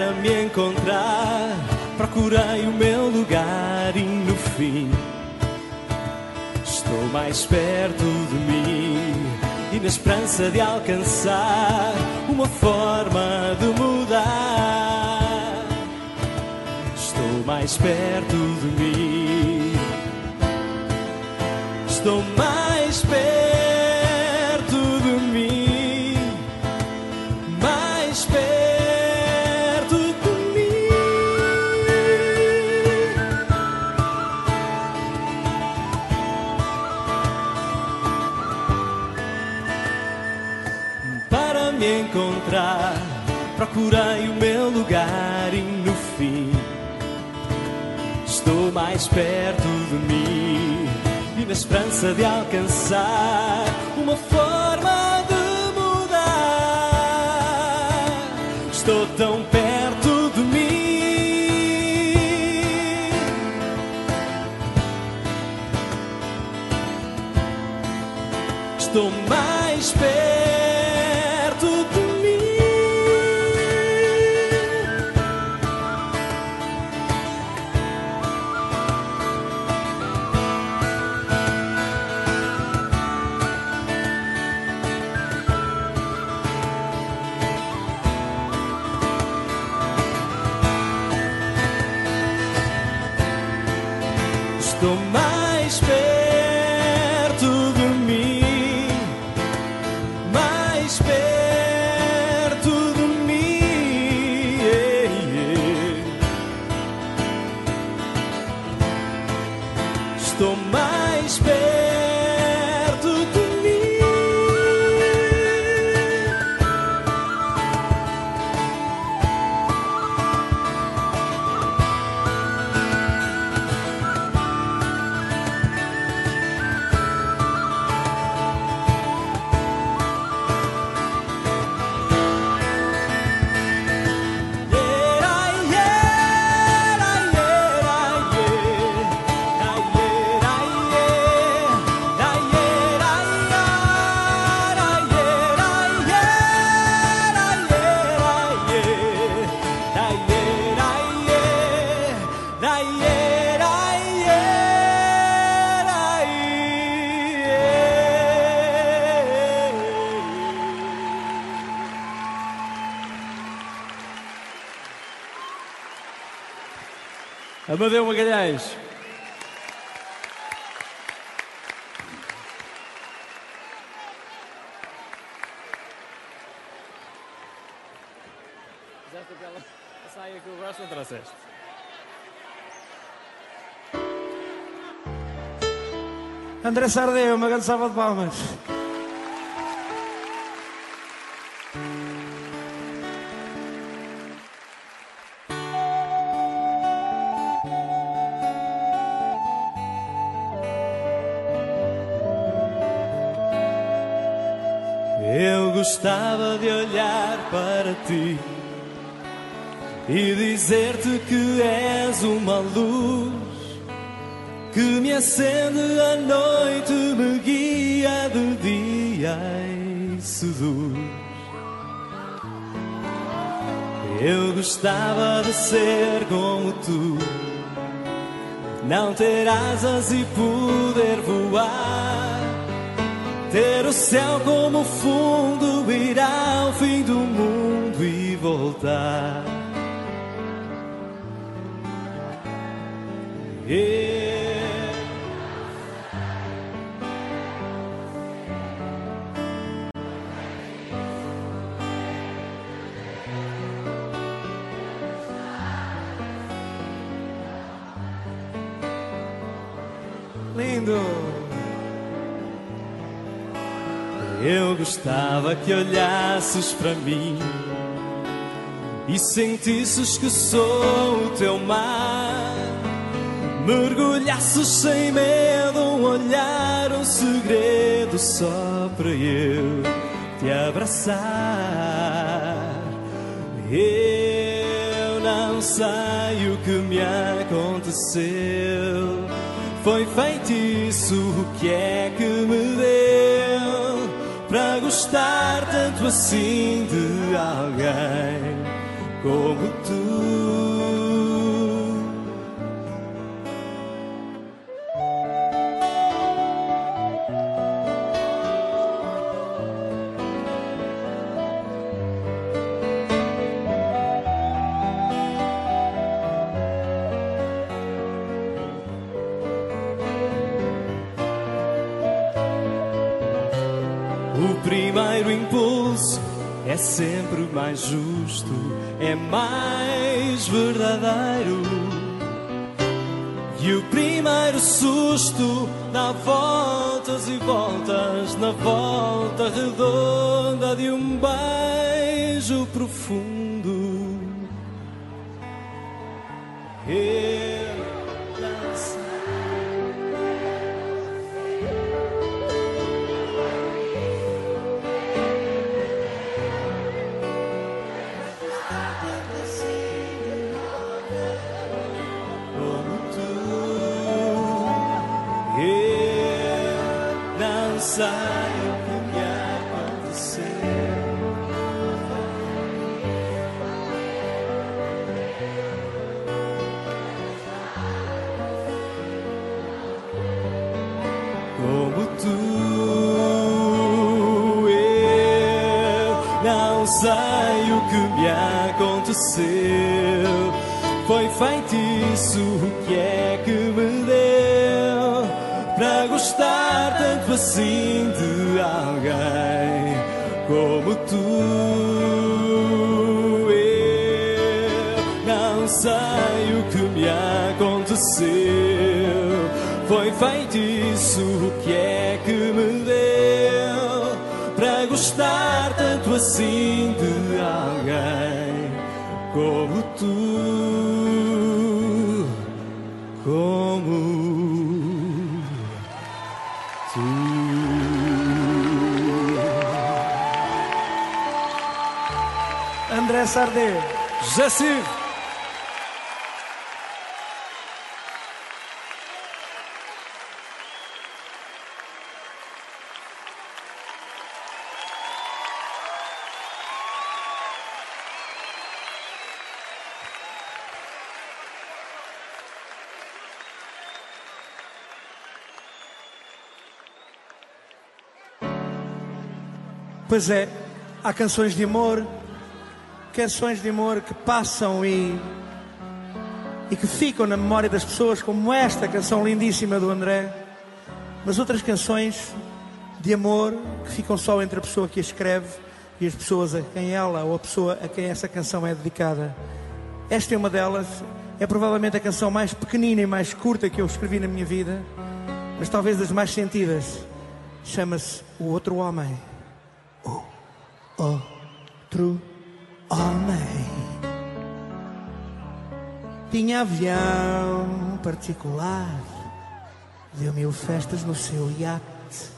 Para me encontrar, procurei o meu lugar e no fim estou mais perto de mim e na esperança de alcançar uma forma de mudar. Estou mais perto de mim. Estou mais Procurei o meu lugar e no fim estou mais perto de mim e na esperança de alcançar uma forma de mudar. Estou tão perto Amadeu Magalhães. Fizeste aquela saia que eu gosto ou trouxeste? André Sardeu, uma grande salva de palmas. Gostava de olhar para ti e dizer-te que és uma luz que me acende à noite, me guia de dia e seduz. Eu gostava de ser como tu, não ter asas e poder voar, ter o céu como fundo, ir ao fim do mundo e voltar. Yeah. Lindo! Gostava que olhasses para mim e sentisses que sou o teu mar. Mergulhasses sem medo, um olhar, um segredo só para eu te abraçar. Eu não sei o que me aconteceu. Foi feitiço, o que é que me assim de sempre mais justo, é mais verdadeiro. E o primeiro susto dá voltas e voltas na volta redonda de um beijo profundo. Foi feitiço, o que é que me deu para gostar tanto assim de alguém como tu? Eu não sei o que me aconteceu. Foi feitiço, o que é que me deu para gostar tanto assim de como tu? Como tu. André Sardé. José Pois é, há canções de amor, canções de amor que passam e, e que ficam na memória das pessoas, como esta canção lindíssima do André, mas outras canções de amor que ficam só entre a pessoa que a escreve e as pessoas a quem ela ou a pessoa a quem essa canção é dedicada. Esta é uma delas, é provavelmente a canção mais pequenina e mais curta que eu escrevi na minha vida, mas talvez das mais sentidas. Chama-se O Outro Homem. Outro homem. Tinha avião particular, deu mil festas no seu iate,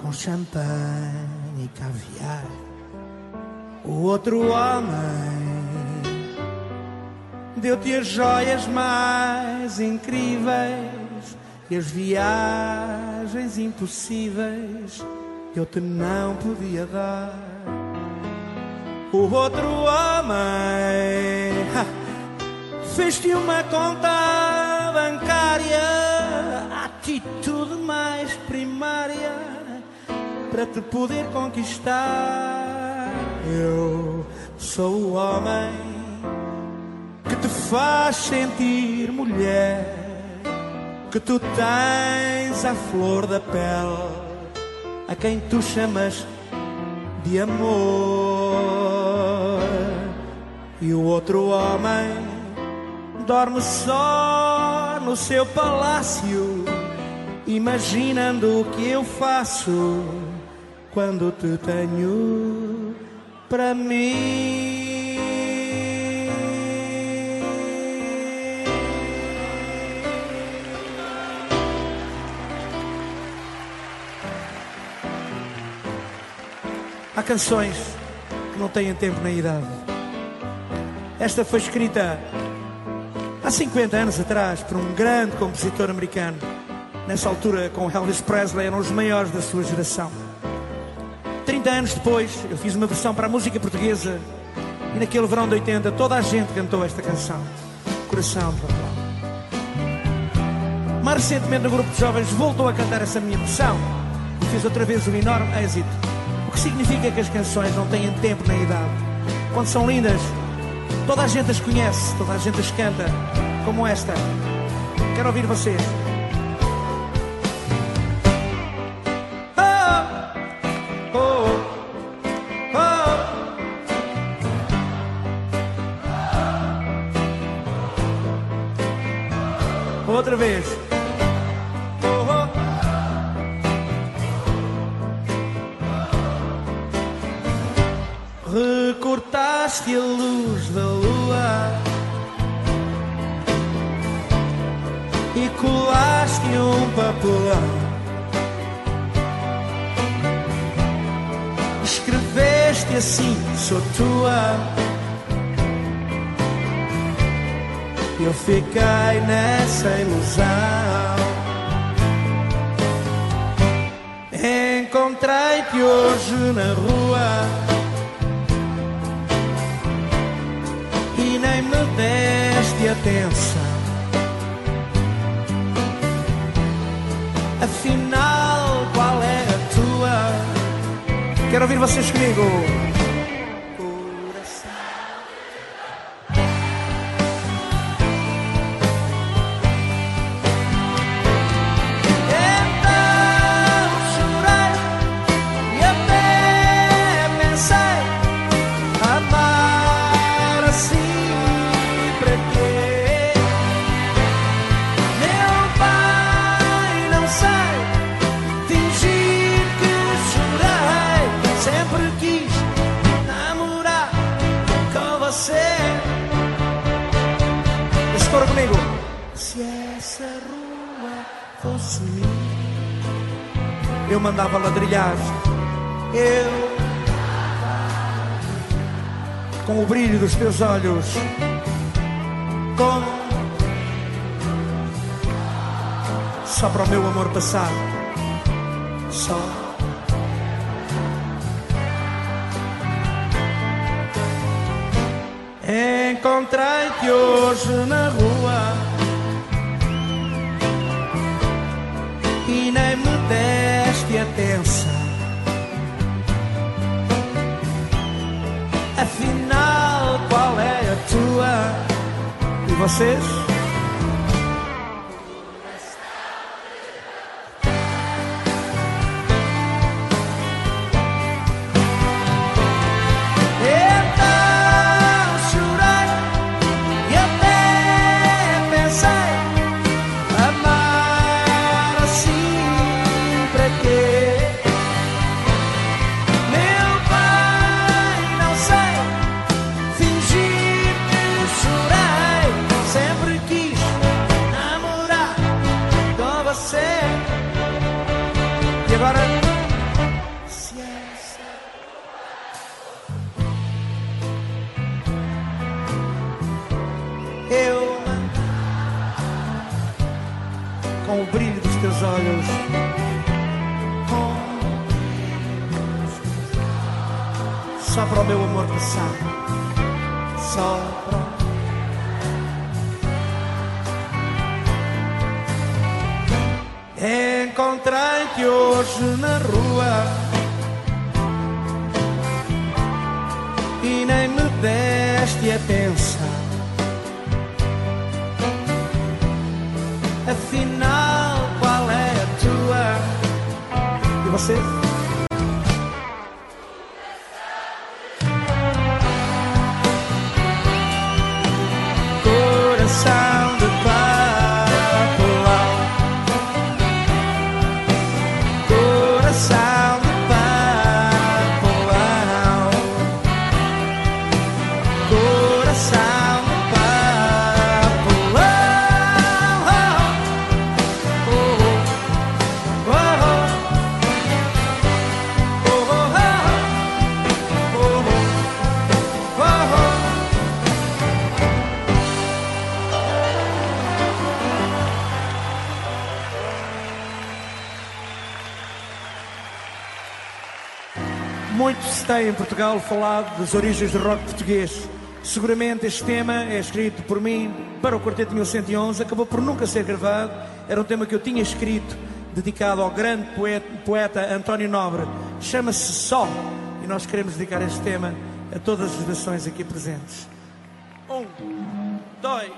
com champanhe e caviar. O outro homem deu-te as joias mais incríveis e as viagens impossíveis eu te não podia dar. O outro homem fez-te uma conta bancária, atitude mais primária para te poder conquistar. Eu sou o homem que te faz sentir mulher, que tu tens a flor da pele a quem tu chamas de amor. E o outro homem dorme só no seu palácio, imaginando o que eu faço quando te tenho para mim. Canções que não têm tempo nem idade. Esta foi escrita há 50 anos atrás por um grande compositor americano. Nessa altura, com Elvis Presley, eram os maiores da sua geração. 30 anos depois, eu fiz uma versão para a música portuguesa e naquele verão de 80 toda a gente cantou esta canção. Coração de Papel. Mais recentemente, no grupo de jovens, voltou a cantar essa minha versão e fez outra vez um enorme êxito. O que significa que as canções não têm tempo nem idade. Quando são lindas, toda a gente as conhece, toda a gente as canta, como esta. Quero ouvir vocês. Olhos, com só para o meu amor passar, só. Encontrei-te hoje na rua tua? Tem em Portugal falado das origens do rock português. Seguramente este tema é escrito por mim para o Quarteto 1111, acabou por nunca ser gravado. Era um tema que eu tinha escrito, dedicado ao grande poeta, poeta António Nobre. Chama-se Só. E nós queremos dedicar este tema a todas as gerações aqui presentes. Um, dois,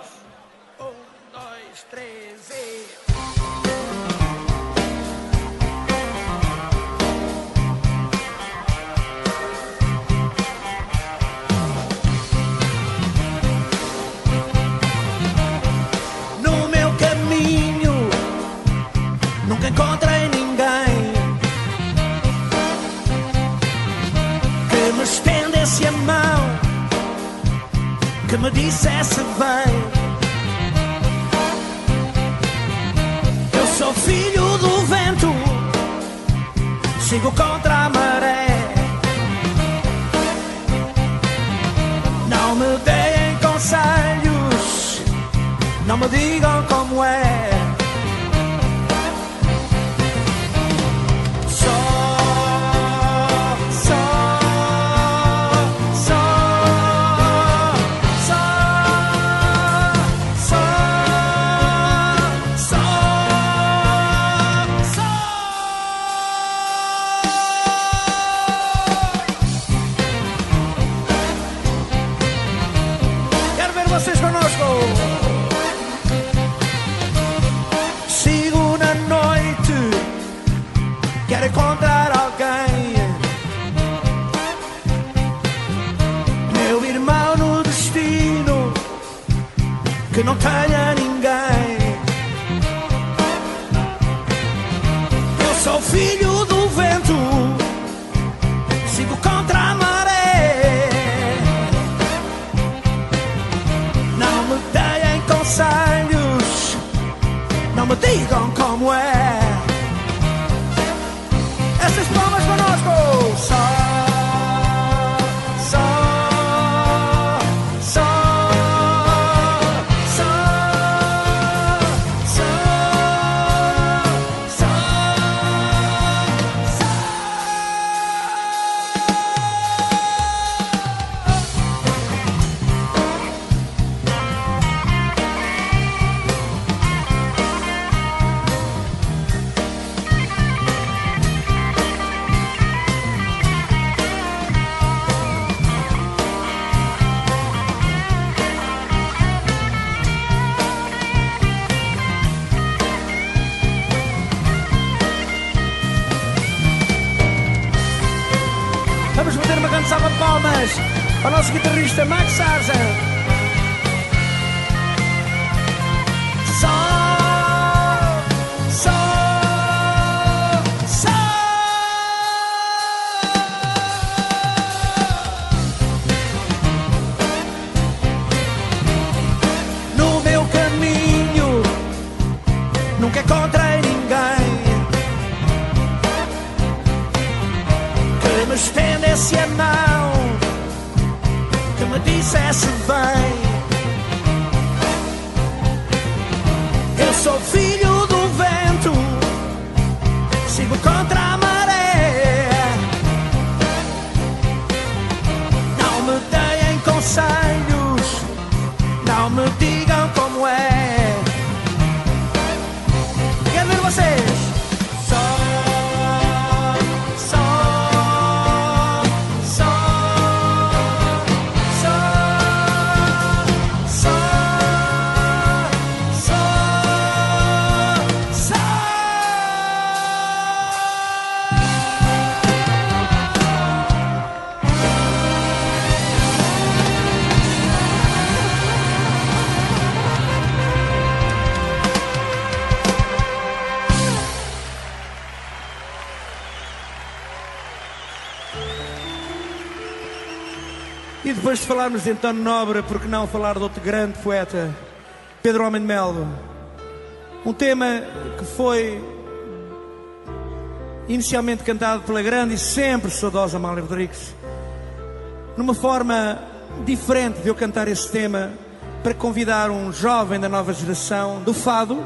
falarmos de António Nobre, por que não falar de outro grande poeta, Pedro Homem de Melo? Um tema que foi inicialmente cantado pela grande e sempre saudosa Amália Rodrigues, numa forma diferente de eu cantar esse tema para convidar um jovem da nova geração do fado,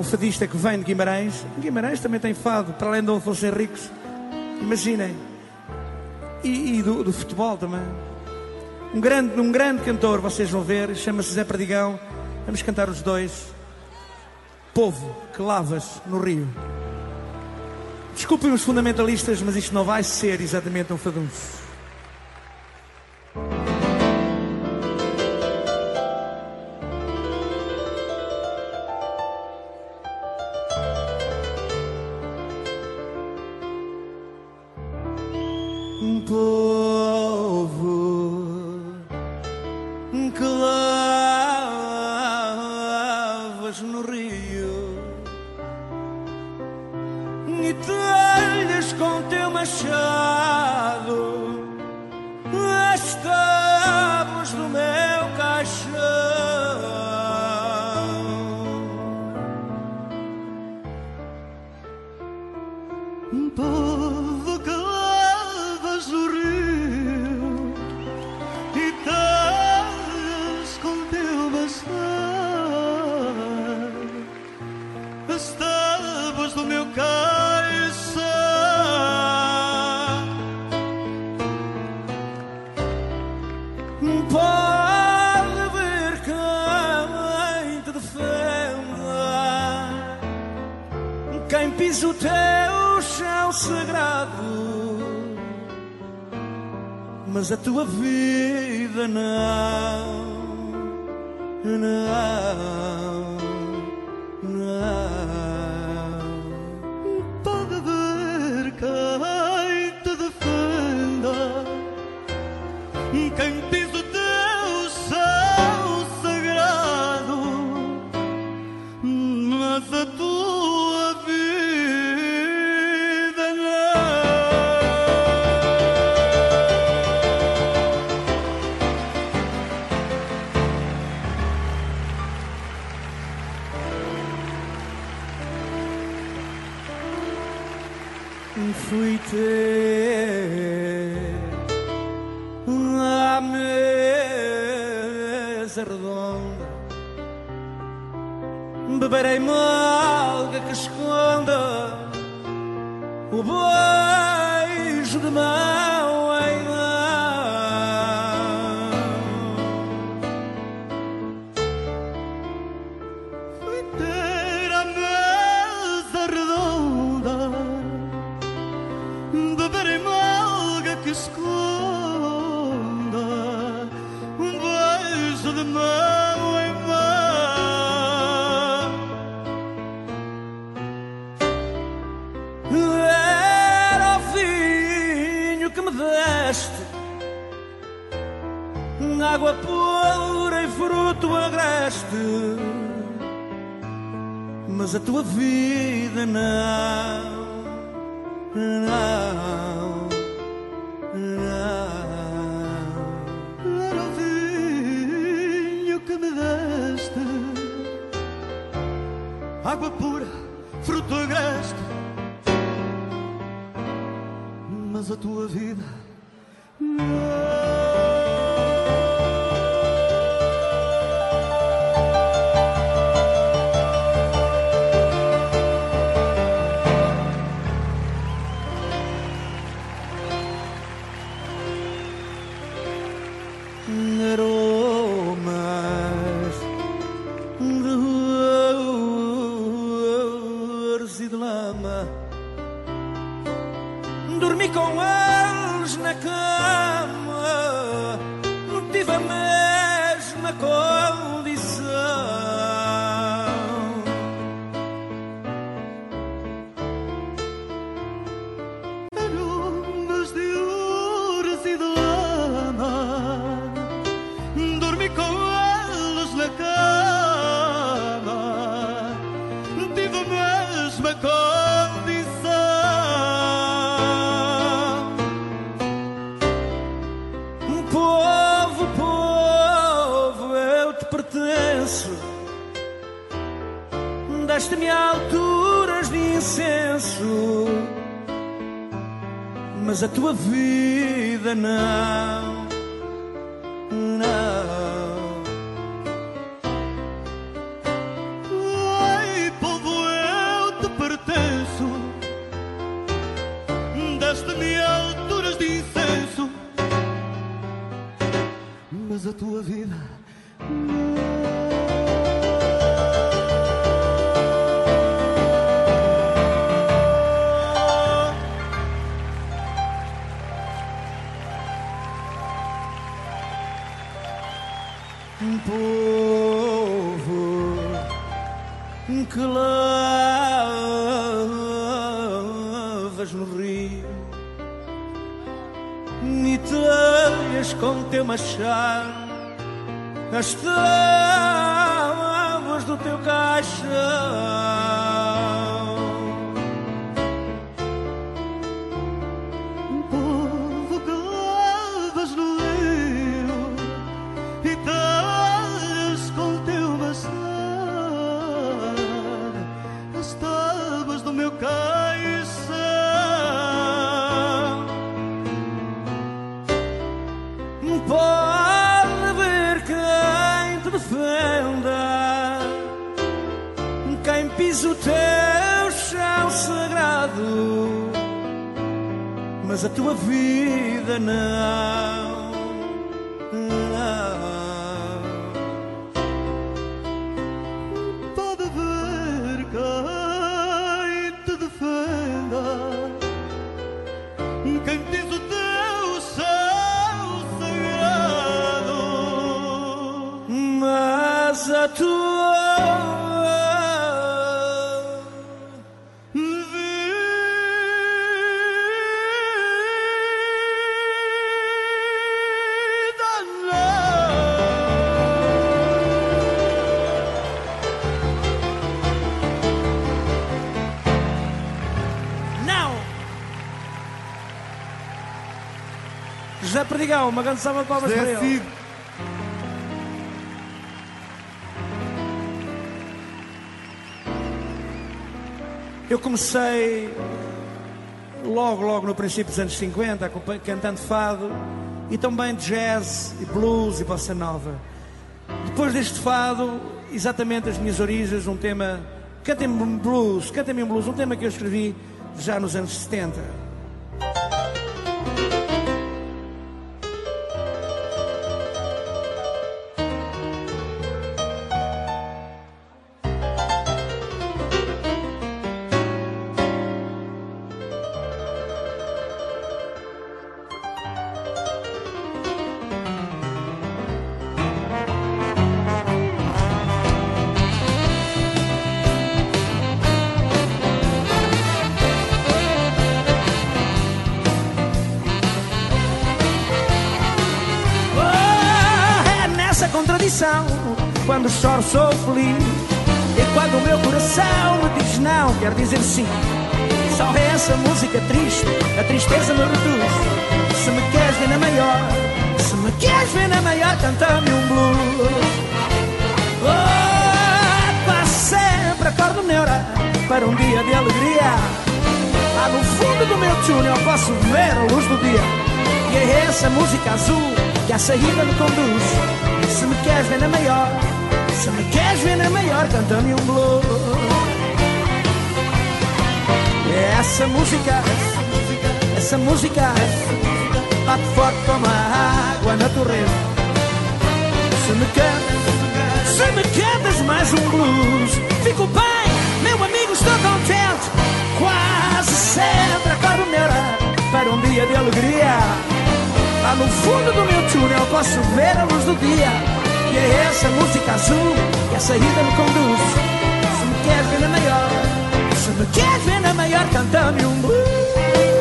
um fadista que vem de Guimarães. Guimarães também tem fado, para além de Alfonso Henriques, imaginem, e, e do, do futebol também um grande, um grande cantor, vocês vão ver, chama-se Zé Perdigão. Vamos cantar os dois. Povo que lavas no rio. Desculpem os fundamentalistas, mas isto não vai ser exatamente um fadunço. a tua vida. Defenda, quem pisa o teu chão sagrado, mas a tua vida não. Tua vida não. Não! José Perdigão, uma grande salva de palmas para ele. Eu comecei logo, logo no princípio dos anos 50, acompan- cantando fado e também jazz e blues e bossa nova. Depois deste fado, exatamente as minhas origens, um tema, cantem-me blues, cantem-me blues, um tema que eu escrevi já nos anos 70. Canta-me um blues. Oh, quase sempre acordo neura Para um dia de alegria. Lá no fundo do meu túnel posso ver a luz do dia. E é essa música azul que à saída me conduz. Se me queres ver na maior Se me queres ver na maior Canta-me um blues. É essa música Essa música Bate forte como a água na torrente. Se me cantas Se me cantas mais um blues. Fico bem, meu amigo, estou contente. Quase sempre acordo melhorar Para um dia de alegria. Lá no fundo do meu túnel posso ver a luz do dia. E é essa música azul que a saída me conduz. Se me queres ver na maior Se me queres ver na maior Canta-me um blues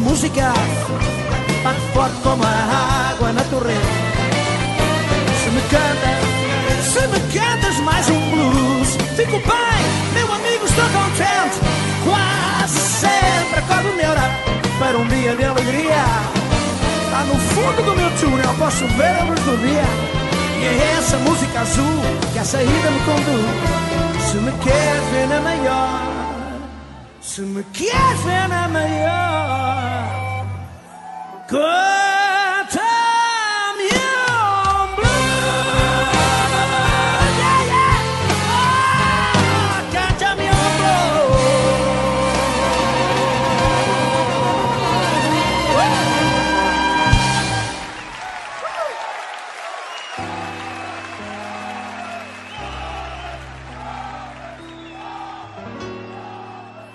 música bate forte como a água na torrente. Se me cantas, se me cantas mais um blues, fico bem, meu amigo, estou contente. Quase sempre acordo melhorar para um dia de alegria. Lá no fundo do meu túnel posso ver a luz do dia. E é essa música azul que a saída me conduz. Se me queres ver na maior.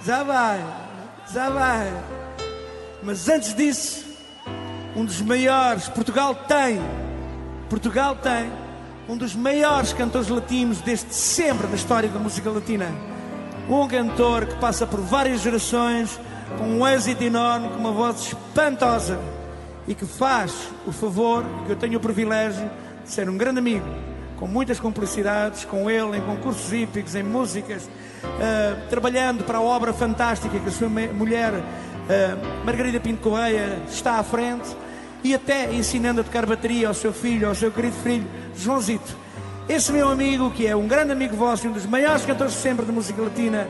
Já vai, já vai. Mas antes disso, um dos maiores, Portugal tem, Portugal tem um dos maiores cantores latinos desde sempre na história da música latina. Um cantor que passa por várias gerações, com um êxito enorme, com uma voz espantosa e que faz o favor, que eu tenho o privilégio de ser um grande amigo, com muitas complicidades com ele em concursos hípicos, em músicas, eh, trabalhando para a obra fantástica que a sua mulher, eh, Margarida Pinto Correia, está à frente e até ensinando a tocar bateria ao seu filho, ao seu querido filho, Joãozito. Esse meu amigo, que é um grande amigo vosso e um dos maiores cantores de sempre da música latina,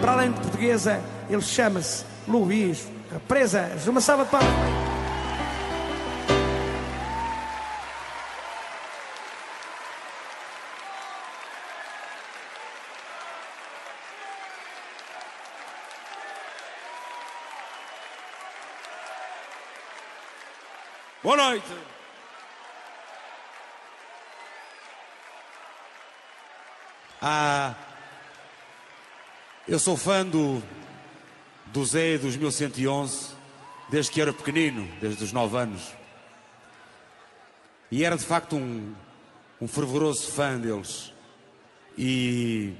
para além de portuguesa, ele chama-se Luís Represas. Uma salva de palmas. Boa noite. Ah, eu sou fã do, do Zé dos 1111 desde que era pequenino, desde os 9 anos. E era de facto um, um fervoroso fã deles. E,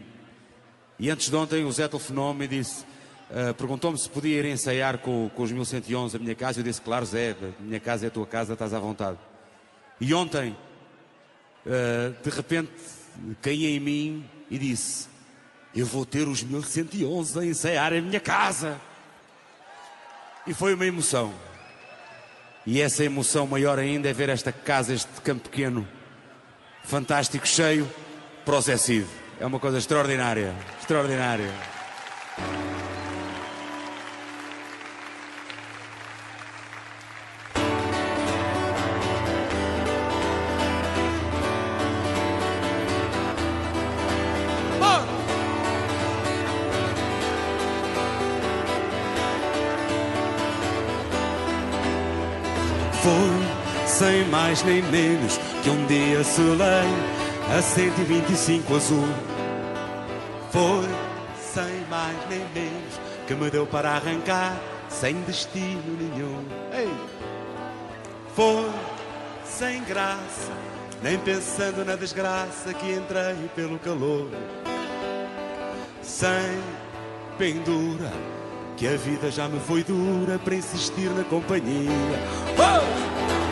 e antes de ontem o Zé telefonou-me e disse, ah, perguntou-me se podia ir ensaiar com, com os 1111 a minha casa. Eu disse, claro Zé, a minha casa é a tua casa, estás à vontade. E ontem, ah, de repente, caí em mim e disse, eu vou ter os 1111 a ensaiar em minha casa. E foi uma emoção. E essa emoção maior ainda é ver esta casa, este campo pequeno, fantástico, cheio, para. É uma coisa extraordinária, extraordinária. Mais nem menos que um dia selei a 125 azul. Foi sem mais nem menos que me deu para arrancar sem destino nenhum. Ei! Foi sem graça, nem pensando na desgraça que entrei pelo calor. Sem pendura, que a vida já me foi dura para insistir na companhia. Oh!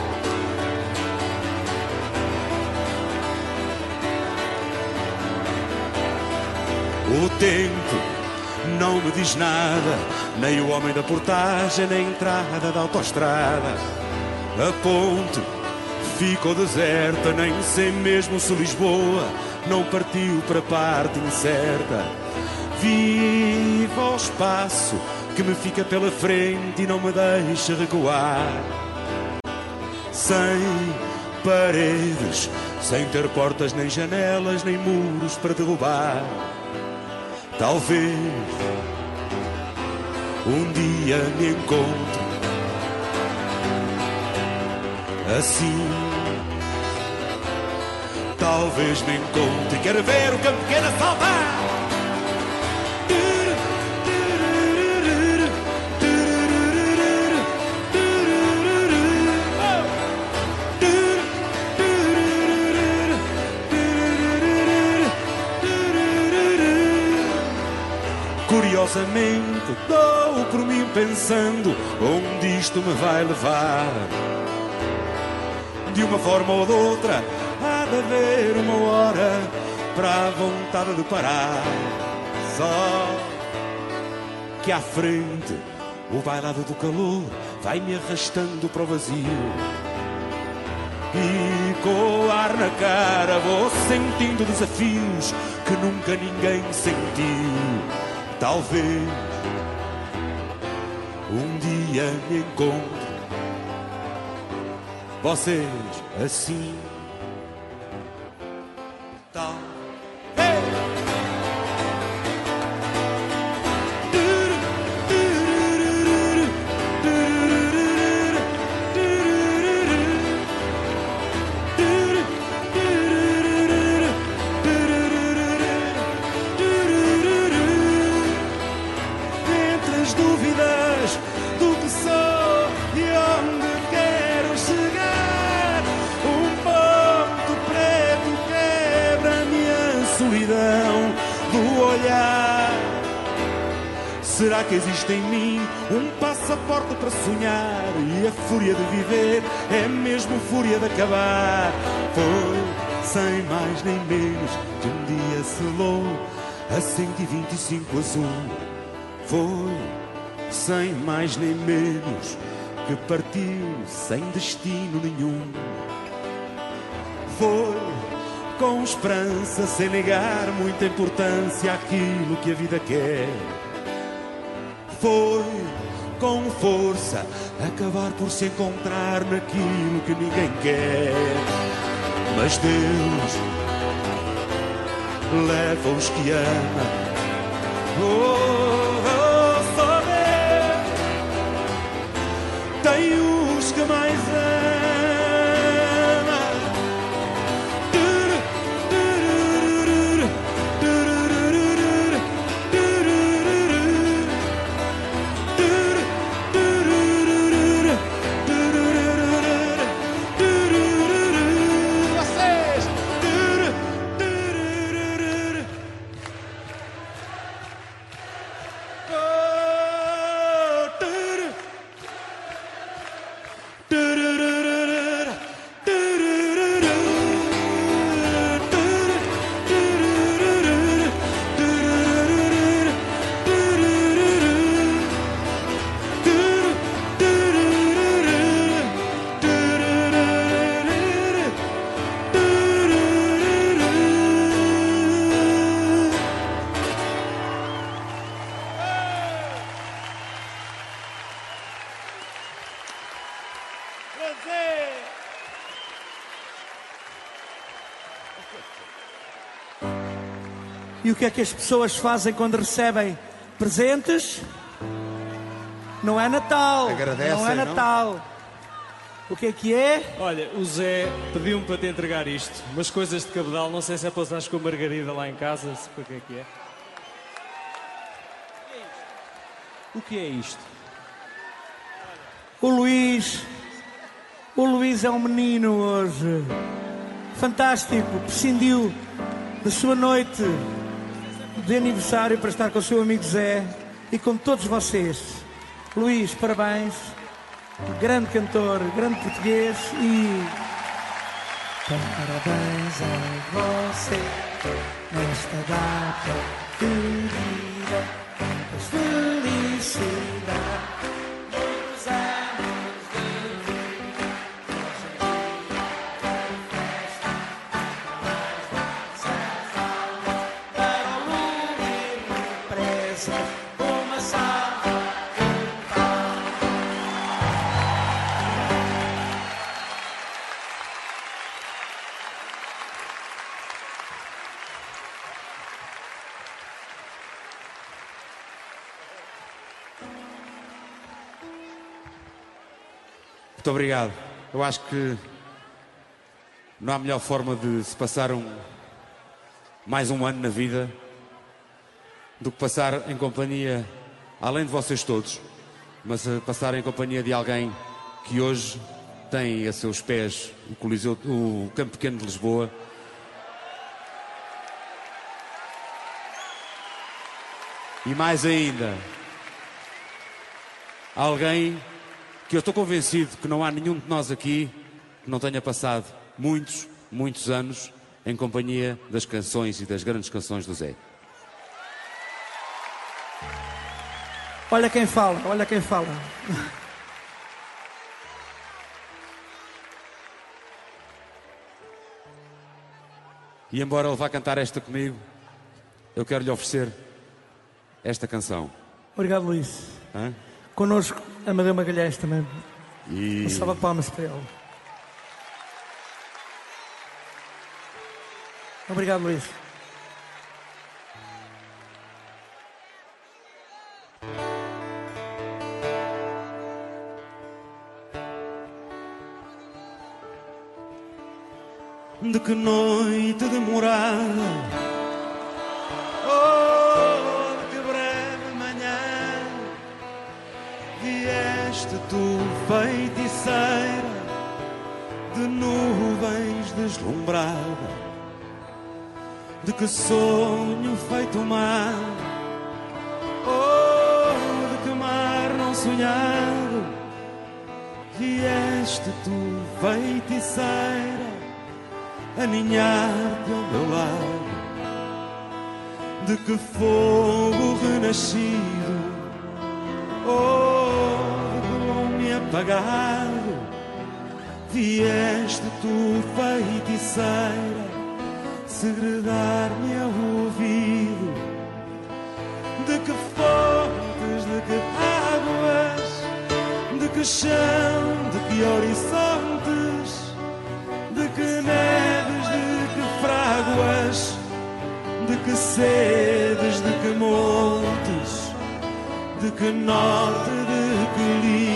O tempo não me diz nada, nem o homem da portagem, nem a entrada da autoestrada. A ponte ficou deserta, nem sei mesmo se Lisboa não partiu para a parte incerta. Viva o espaço que me fica pela frente e não me deixa recuar. Sem paredes, sem ter portas nem janelas, nem muros para derrubar. Talvez um dia me encontre assim. Talvez me encontre. Quero ver o campo pequeno saltar. Curiosamente, dou por mim pensando onde isto me vai levar. De uma forma ou de outra, há de haver uma hora para a vontade de parar. Só que à frente, o bailado do calor vai me arrastando para o vazio. E com o ar na cara vou sentindo desafios que nunca ninguém sentiu. Talvez um dia me encontre vocês assim. Sonhar? E a fúria de viver é mesmo fúria de acabar. Foi sem mais nem menos que um dia selou a 125 azul. Foi sem mais nem menos que partiu sem destino nenhum. Foi com esperança, sem negar muita importância àquilo que a vida quer. Foi com força acabar por se encontrar naquilo que ninguém quer. Mas Deus leva os que ama. Oh, oh, só Deus tem os que mais ama. E o que é que as pessoas fazem quando recebem presentes? Não é Natal. Agradecem, não é não? Natal. O que é que é? Olha, o Zé pediu-me para te entregar isto. Umas coisas de cabedal, não sei se é para usares com a Margarida lá em casa, se para que é que é. O que é isto? O Luís. O Luís é um menino hoje. Fantástico. Prescindiu da sua noite de aniversário para estar com o seu amigo Zé e com todos vocês. Luís, parabéns. Grande cantor, grande português e. Parabéns a você nesta data querida. Muitas Muito obrigado. Eu acho que não há melhor forma de se passar um, mais um ano na vida do que passar em companhia, além de vocês todos, mas eh, passar em companhia de alguém que hoje tem a seus pés o, Coliseu, o Campo Pequeno de Lisboa. E mais ainda, alguém que eu estou convencido que não há nenhum de nós aqui que não tenha passado muitos, muitos anos em companhia das canções e das grandes canções do Zé. Olha quem fala, olha quem fala. E embora ele vá cantar esta comigo, eu quero lhe oferecer esta canção. Obrigado, Luís. hã? connosco Amadeu Magalhães também. E Uma salva de palmas para ele. Obrigado, Luís. de que noite demorada, tu feiticeira de nuvens deslumbrada, de que sonho feito mar, oh, de que mar não sonhado, vieste tu feiticeira aninhar-te ao meu lado. De que fogo renascido, oh, vieste tu, feiticeira, segredar-me ao ouvido. De que fontes, de que águas, de que chão, de que horizontes, de que neves, de que fráguas, de que sedes, de que montes, de que norte, de que lida,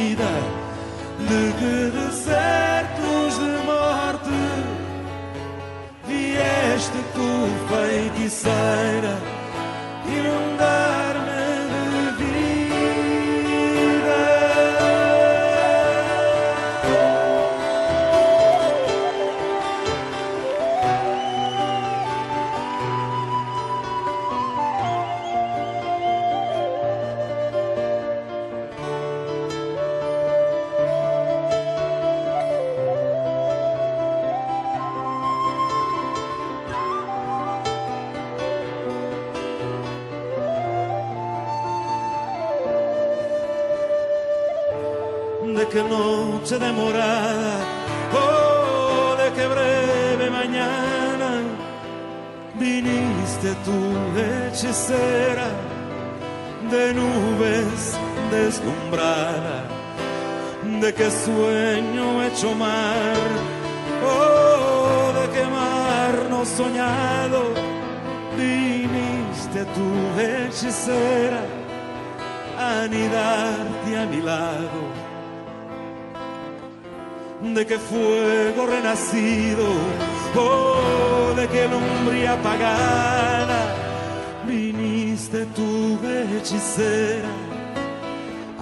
de que desertos de morte, vieste tu, feiticeira, inundar-me de que fuego renacido, oh, de que lumbre apagada, viniste tú, hechicera,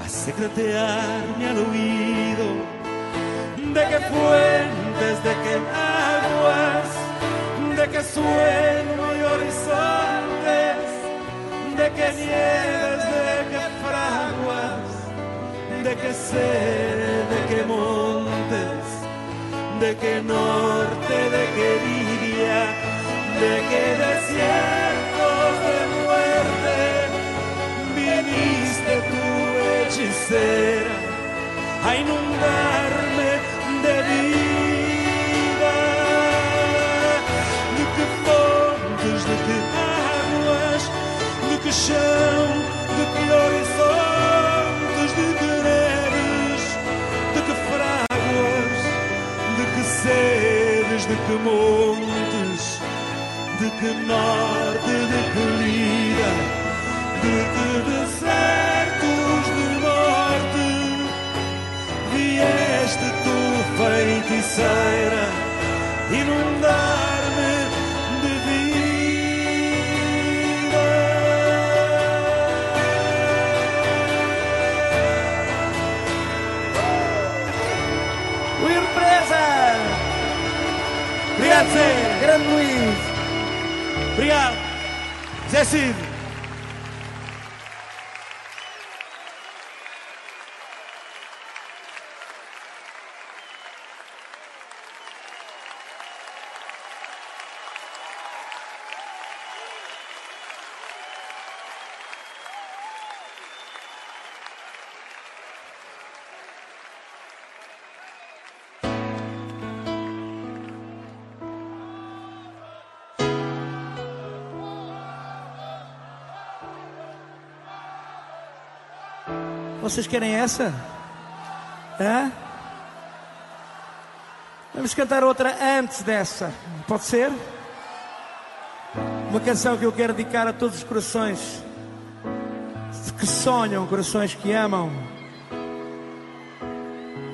a secretearme al oído, de que fuentes, de que aguas, de que sueño de que norte, de que lidia, de que desiertos de muerte, viniste tú, hechicera, a inundarme de que montes, de que norte, de que lida, de que desertos de morte, vieste tu, feiticeira, inundar-me Obrigado, Zé. Grande Luís! Obrigado. Zé Cid. Vocês querem essa? Hã? Vamos cantar outra antes dessa. Pode ser? Uma canção que eu quero dedicar a todos os corações que sonham, corações que amam,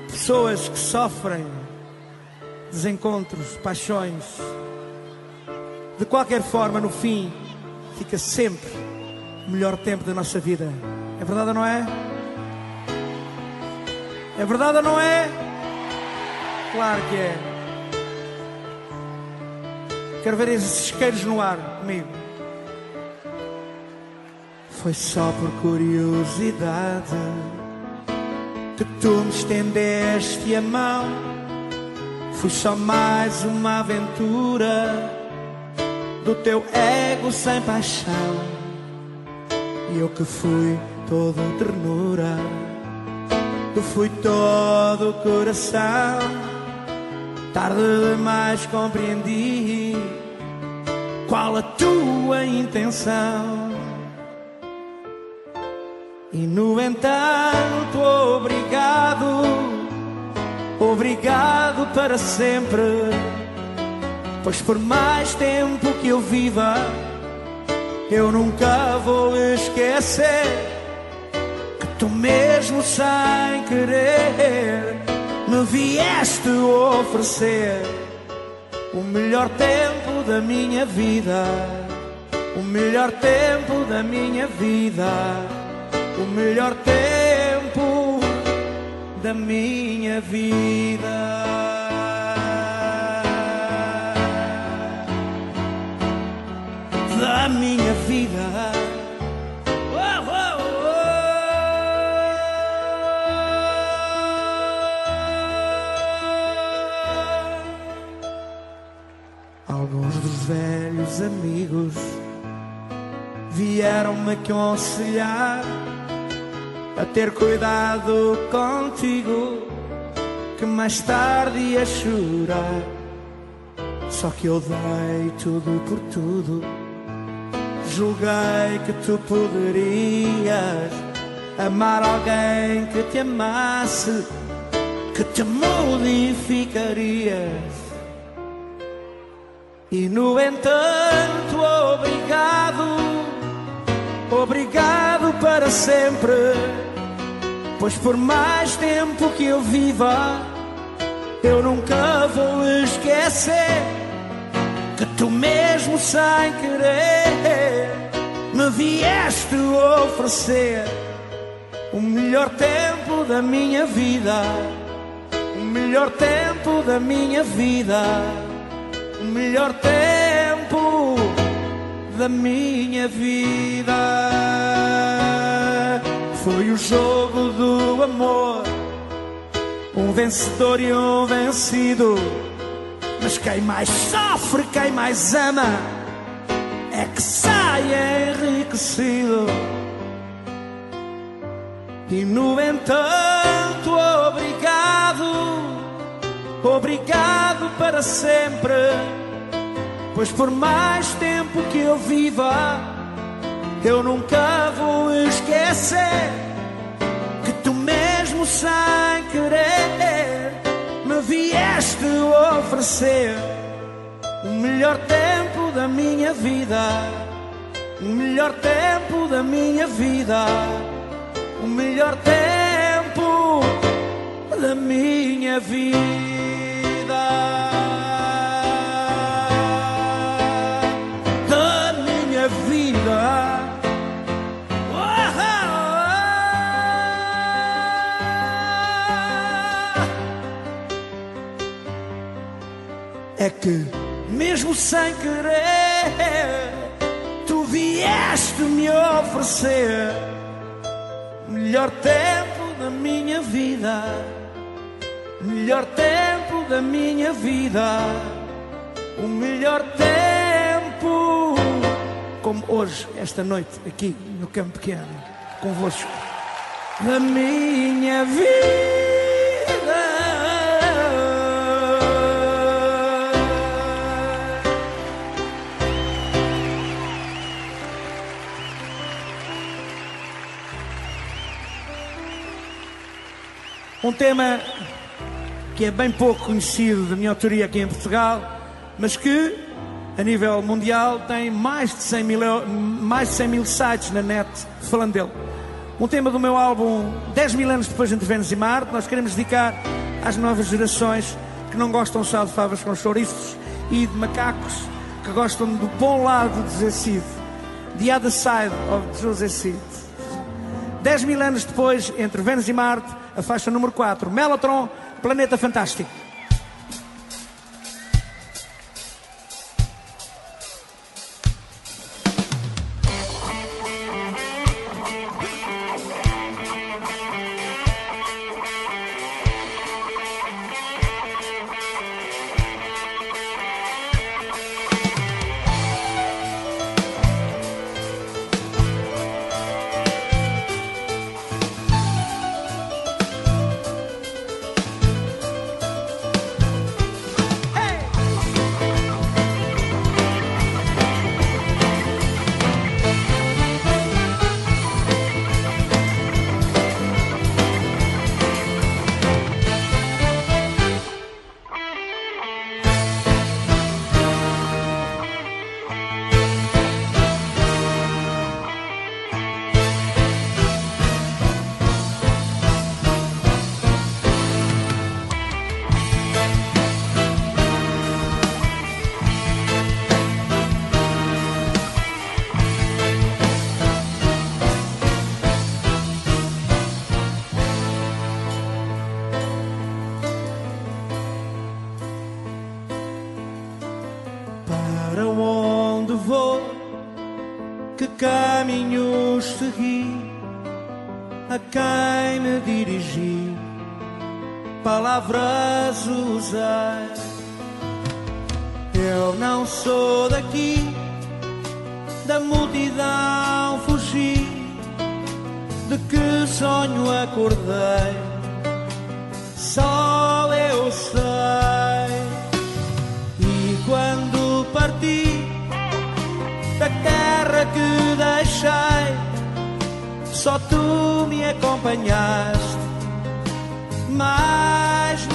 pessoas que sofrem desencontros, paixões. De qualquer forma, no fim, fica sempre o melhor tempo da nossa vida. É verdade ou não é? É verdade ou não é? Claro que é. Quero ver esses isqueiros no ar comigo. Foi só por curiosidade que tu me estendeste a mão. Fui só mais uma aventura do teu ego sem paixão. E eu que fui todo ternura, tu fui todo coração. Tarde demais compreendi qual a tua intenção. E no entanto, obrigado, obrigado para sempre. Pois por mais tempo que eu viva, eu nunca vou esquecer que tu mesmo sem querer me vieste oferecer o melhor tempo da minha vida, o melhor tempo da minha vida, o melhor tempo da minha vida. Da minha vida. Amigos vieram-me aconselhar a ter cuidado contigo, que mais tarde ia chorar. Só que eu dei tudo por tudo, julguei que tu poderias amar alguém que te amasse, que te modificarias. E no entanto, obrigado, obrigado para sempre. Pois por mais tempo que eu viva, eu nunca vou esquecer que tu mesmo sem querer me vieste oferecer o melhor tempo da minha vida, o melhor tempo da minha vida, o melhor tempo da minha vida. Foi o jogo do amor, um vencedor e um vencido. Mas quem mais sofre, quem mais ama, é que sai enriquecido. E no entanto, obrigado para sempre. Pois por mais tempo que eu viva, eu nunca vou esquecer que tu mesmo sem querer me vieste oferecer o melhor tempo da minha vida, o melhor tempo da minha vida, o melhor tempo da minha vida. É que, mesmo sem querer, tu vieste me oferecer o melhor tempo da minha vida, melhor tempo da minha vida, o melhor tempo, como hoje, esta noite, aqui no Campo Pequeno, convosco, da minha vida. Um tema que é bem pouco conhecido da minha autoria aqui em Portugal, mas que a nível mundial tem mais de 100 mil, mais de 100 mil sites na net falando dele. Um tema do meu álbum 10 mil anos depois entre Vênus e Marte, nós queremos dedicar às novas gerações que não gostam só de favas com chouriços e de macacos, que gostam do bom lado de José Cid. The Other Side of José Cid. 10 mil anos depois, entre Vênus e Marte, a faixa número 4, Mellotron, Planeta Fantástico. Que caminhos segui? A quem me dirigi? Palavras usei. Eu não sou daqui, da multidão fugi. De que sonho acordei? Só terra que deixei, só tu me acompanhaste, mais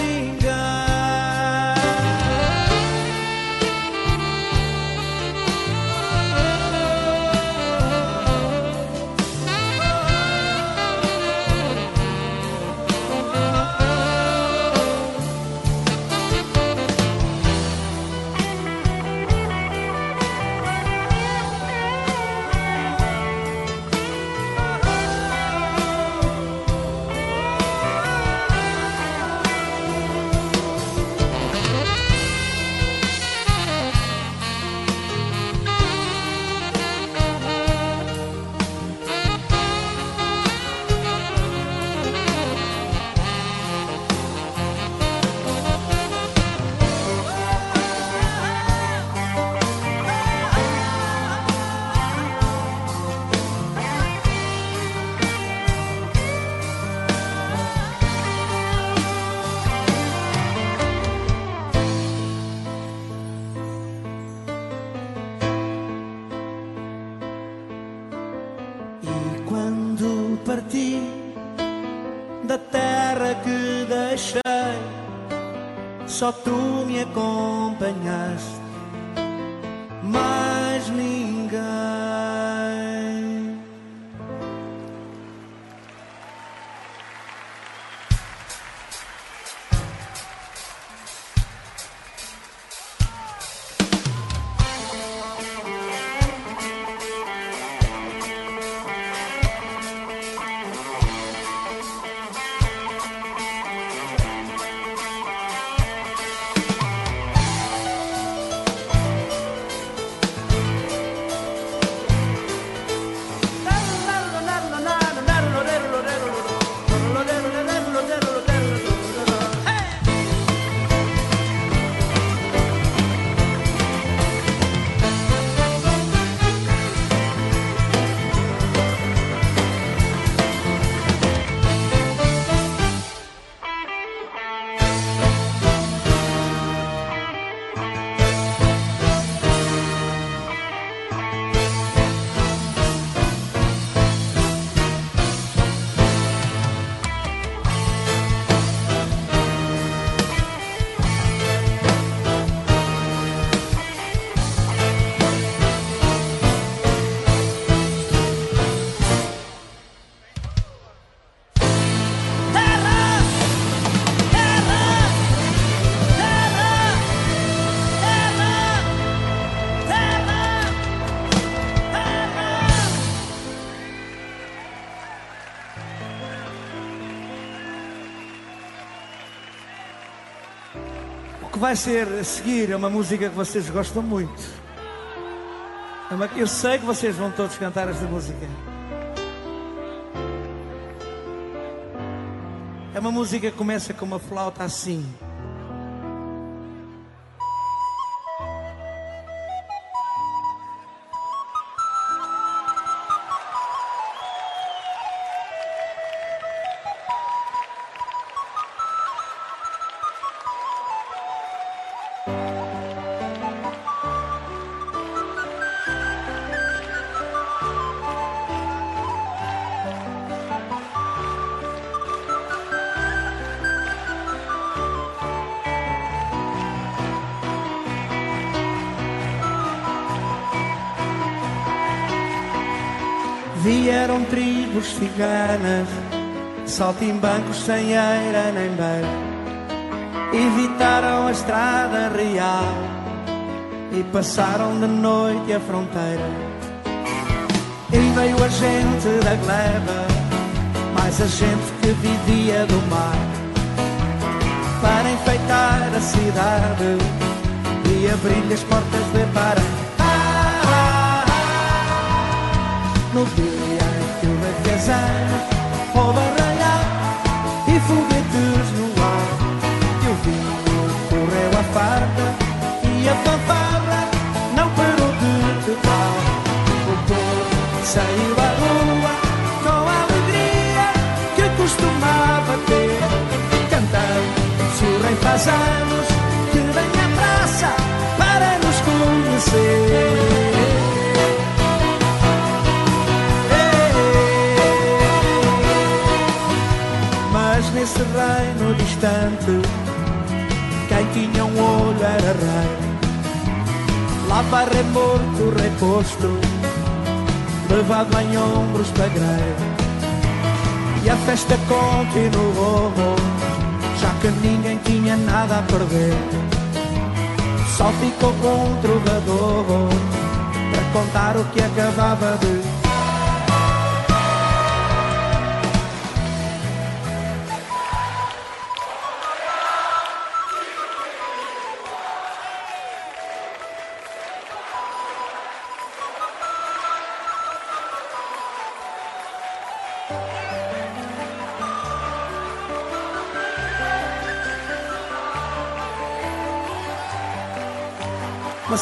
vai ser a seguir é uma música que vocês gostam muito. É Eu sei que vocês vão todos cantar esta música. É uma música que começa com uma flauta assim. Vieram tribos ciganas, saltimbancos sem eira nem beira. Evitaram a estrada real e passaram de noite a fronteira. E veio a gente da gleba, mais a gente que vivia do mar, para enfeitar a cidade e abrir-lhe as portas de Pará. No dia em que fez anos Houve arraial e foguetes no ar. E o vinho correu à farda E a fanfarra não parou de tocar. O povo saiu à rua Com a alegria que costumava ter Cantando rei faz anos Que vem à praça para nos conhecer Nesse reino distante, quem tinha um olho era rei. Lá vai rei morto, rei posto, levado em ombros para greve. E a festa continuou, já que ninguém tinha nada a perder. Só ficou com um trovador para contar o que acabava de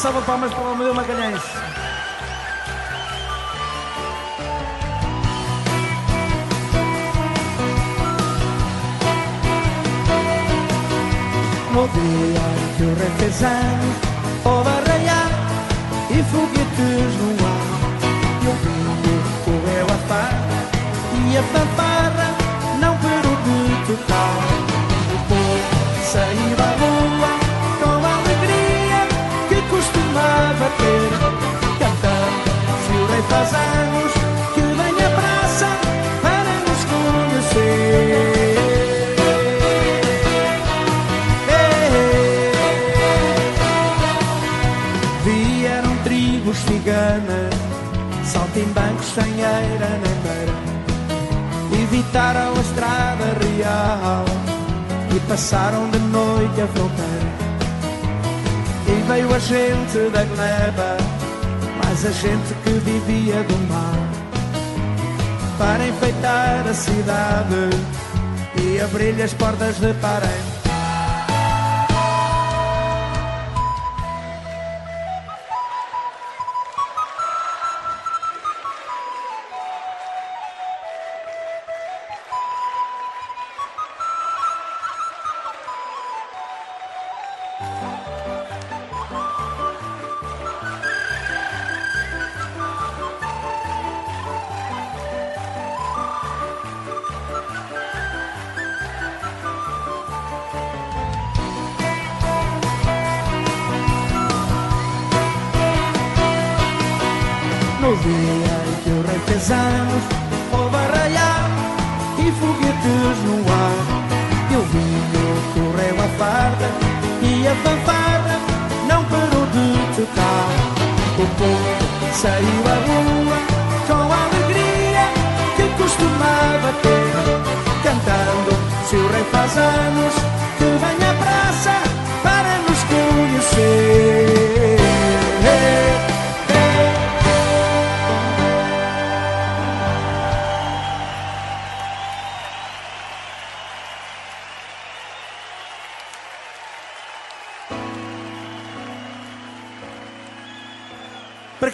salva de palmas para o Amadeu Magalhães. No dia em que o rei fez anos, houve arraiar e foguetes no ar. E o vinho correu a farra e a fanfarra Evitaram a estrada real e passaram de noite a fronteira. E veio a gente da gleba, mais a gente que vivia do mar, para enfeitar a cidade e abrir-lhe as portas de Parém.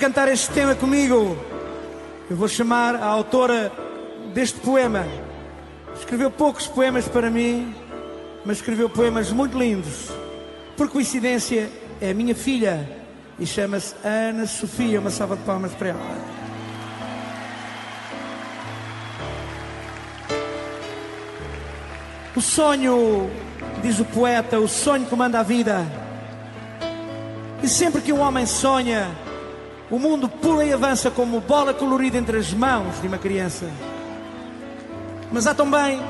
Cantar este tema comigo. Eu vou chamar a autora deste poema. Escreveu poucos poemas para mim, mas escreveu poemas muito lindos. Por coincidência, é a minha filha e chama-se Ana Sofia. Uma salva de palmas para ela. O sonho, diz o poeta, o sonho comanda a vida. E sempre que um homem sonha, o mundo pula e avança como bola colorida entre as mãos de uma criança. Mas há também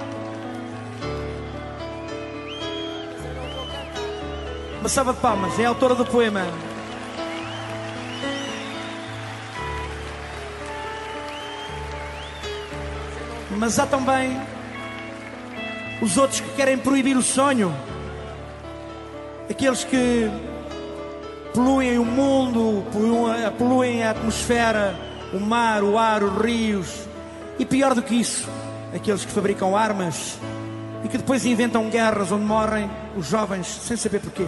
uma salva de palmas, é a autora do poema. Mas há também os outros que querem proibir o sonho, aqueles que poluem o mundo, poluem a atmosfera, o mar, o ar, os rios, e pior do que isso, aqueles que fabricam armas e que depois inventam guerras onde morrem os jovens sem saber porquê.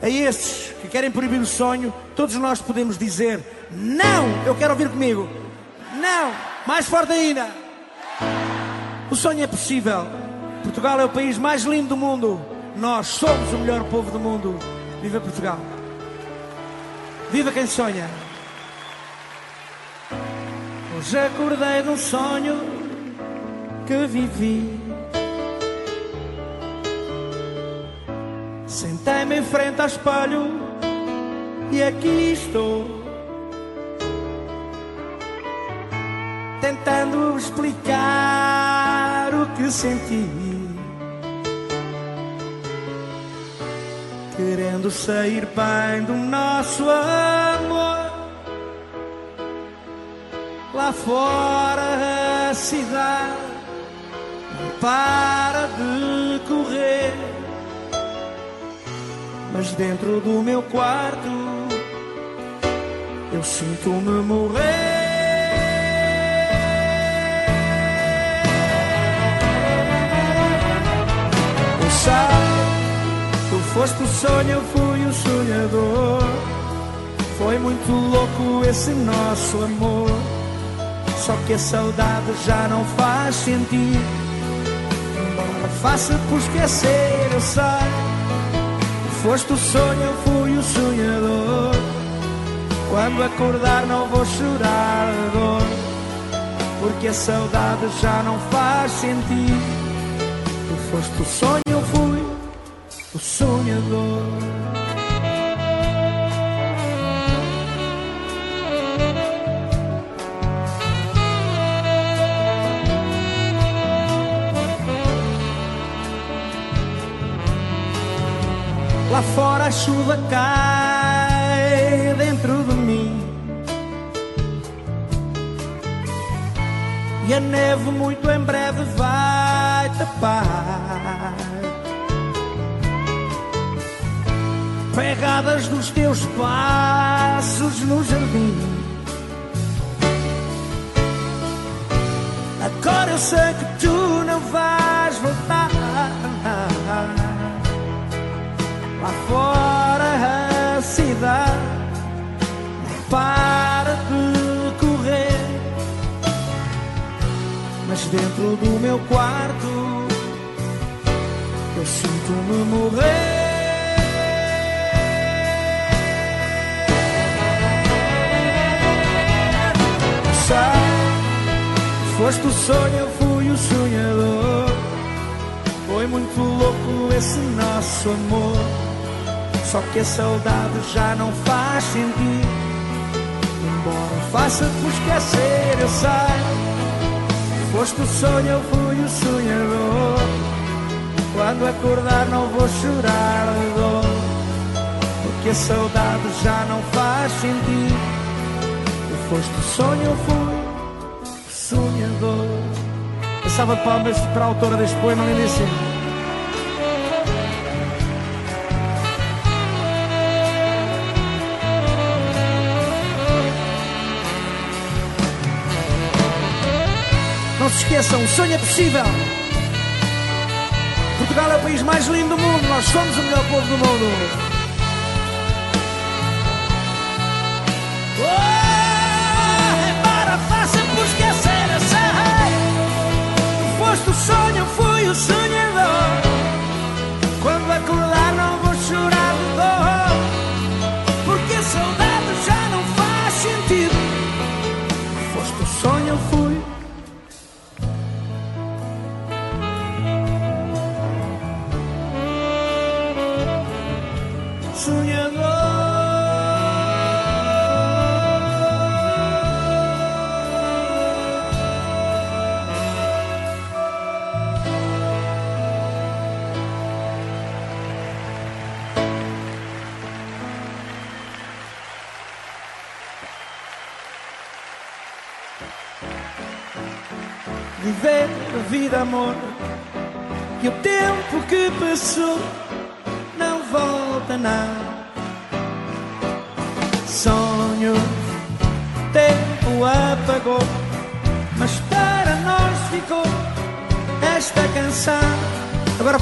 A estes que querem proibir o sonho, todos nós podemos dizer: Não! Eu quero ouvir comigo. Não! Mais forte ainda! O sonho é possível. Portugal é o país mais lindo do mundo. Nós somos o melhor povo do mundo. Viva Portugal! Viva quem sonha! Hoje acordei de um sonho que vivi. Sentei-me em frente ao espelho e aqui estou. Tentando explicar o que senti. Querendo sair bem do nosso amor. Lá fora a cidade não para de correr. Mas dentro do meu quarto eu sinto-me morrer. Eu foste o sonho, eu fui o sonhador. Foi muito louco esse nosso amor. Só que a saudade já não faz sentido. Embora faça por esquecer, eu sei. Foste o sonho, eu fui o sonhador. Quando acordar, não vou chorar de dor, porque a saudade já não faz sentido. Tu foste o sonho, eu fui o sonhador. Lá fora a chuva cai dentro de mim E a neve muito em breve vai tapar Pegadas dos teus passos no jardim. Agora eu sei que tu não vais voltar. Lá fora a cidade não para de correr, mas dentro do meu quarto eu sinto-me morrer. Foste o sonho, eu fui o sonhador. Foi muito louco esse nosso amor. Só que a saudade já não faz sentido. Embora faça por esquecer, eu sei. Foste o sonho, eu fui o sonhador. Quando acordar, não vou chorar de dor. Porque a saudade já não faz sentido. Foste o sonho, eu fui sonhador. A salva de palmas para a autora deste poema lindíssimo. Não se esqueçam, o sonho é possível. Portugal é o país mais lindo do mundo. Nós somos o melhor povo do mundo.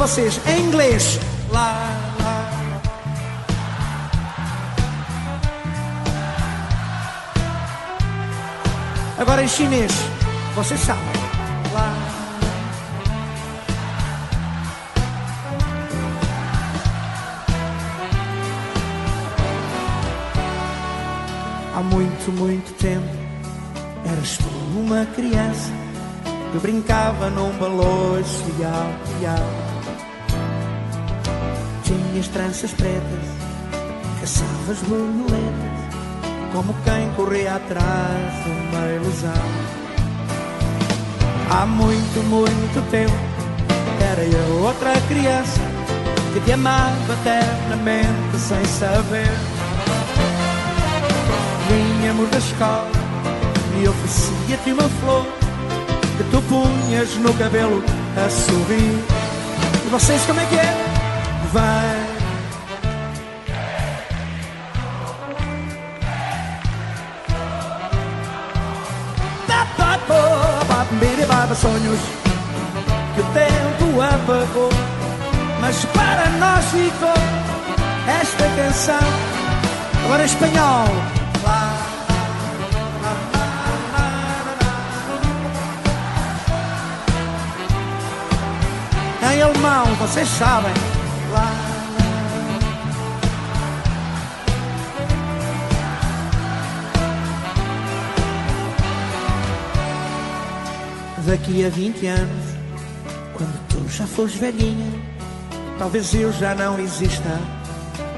Vocês, em inglês. Lá, lá. Agora em chinês. Vocês sabem. Lá. Há muito, muito tempo eras tu uma criança que brincava num iau, iau. Tinhas tranças pretas, caçavas borboletas, como quem corria atrás de uma ilusão. Há muito, muito tempo era eu outra criança que te amava eternamente sem saber. Vinhamos da escola e oferecia-te uma flor que tu punhas no cabelo a subir. E vocês como é que é? Vai. Baba sonhos que o tempo apagou, mas para nós ficou esta canção. Agora em espanhol. Em alemão, vocês sabem. Daqui a 20 anos, quando tu já fores velhinha, talvez eu já não exista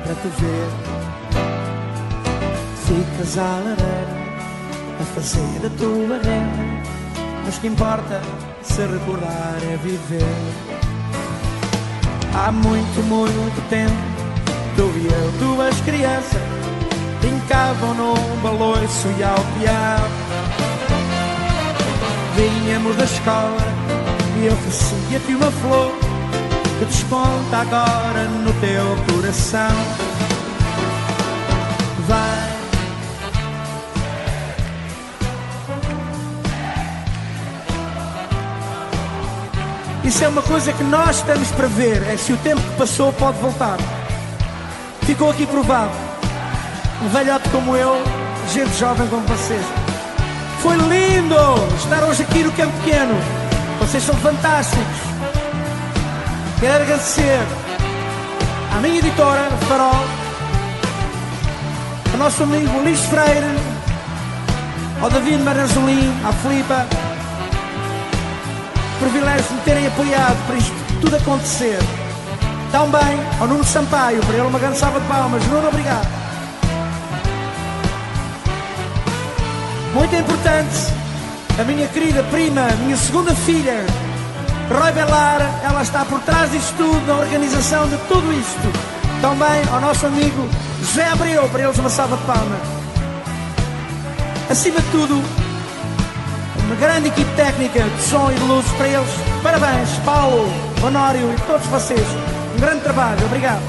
para te ver. Ficas à lareira a fazer a tua renda, mas que importa se recordar é viver. Há muito, muito tempo, tu e eu, duas crianças, brincavam num baloiço e ao piano. Vinhamos da escola e oferecia-te uma flor que desponta agora no teu coração. Vai. Isso é uma coisa que nós estamos para ver, é se o tempo que passou pode voltar. Ficou aqui provado. Um velhote como eu, gente jovem como vocês. Foi lindo estar hoje aqui no Campo Pequeno. Vocês são fantásticos. Quero agradecer à minha editora, Farol, ao nosso amigo Luís Freire, ao David Maranzolim, à Filipa, privilégio de me terem apoiado para isto tudo acontecer. Também ao Nuno Sampaio, para ele uma grande salva de palmas. Nuno, obrigado. Muito importante, a minha querida prima, minha segunda filha, Roy Belar, ela está por trás disto tudo, na organização de tudo isto. Também ao nosso amigo José Abreu, para eles uma salva de palmas. Acima de tudo, uma grande equipe técnica de som e de luzes para eles. Parabéns, Paulo, Honório e todos vocês. Um grande trabalho, obrigado.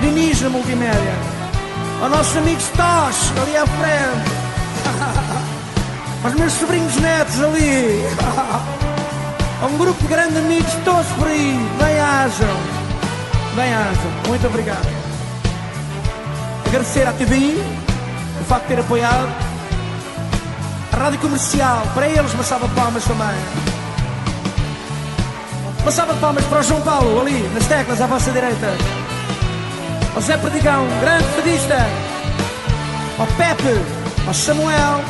Diniz na multimédia. Aos nossos amigos Tosh, ali à frente. Aos meus sobrinhos netos ali. A um grupo grande de amigos todos por aí. Bem-ajam. Bem-ajam. Muito obrigado. Agradecer à TVI o facto de ter apoiado. A Rádio Comercial, para eles, uma salva de palmas também. Uma salva de palmas para o João Paulo, ali, nas teclas, à vossa direita. Ao Zé Perdigão, grande fadista. Ao Pepe, ao Samuel,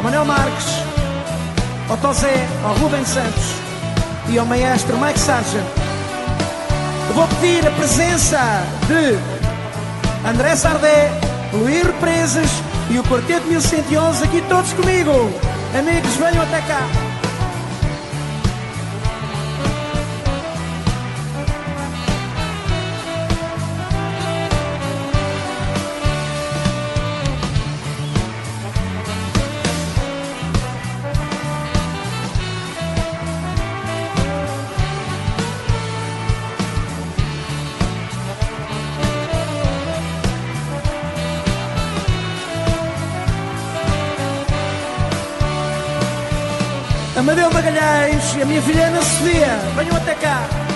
ao Manuel Marques, ao Tosé, ao Rubem Santos e ao maestro Mike Sargent. Vou pedir a presença de André Sardé, Luís Represas e o Quarteto 1111 aqui todos comigo. Amigos, venham até cá. Minha filha Ana Sofia. Venham até cá.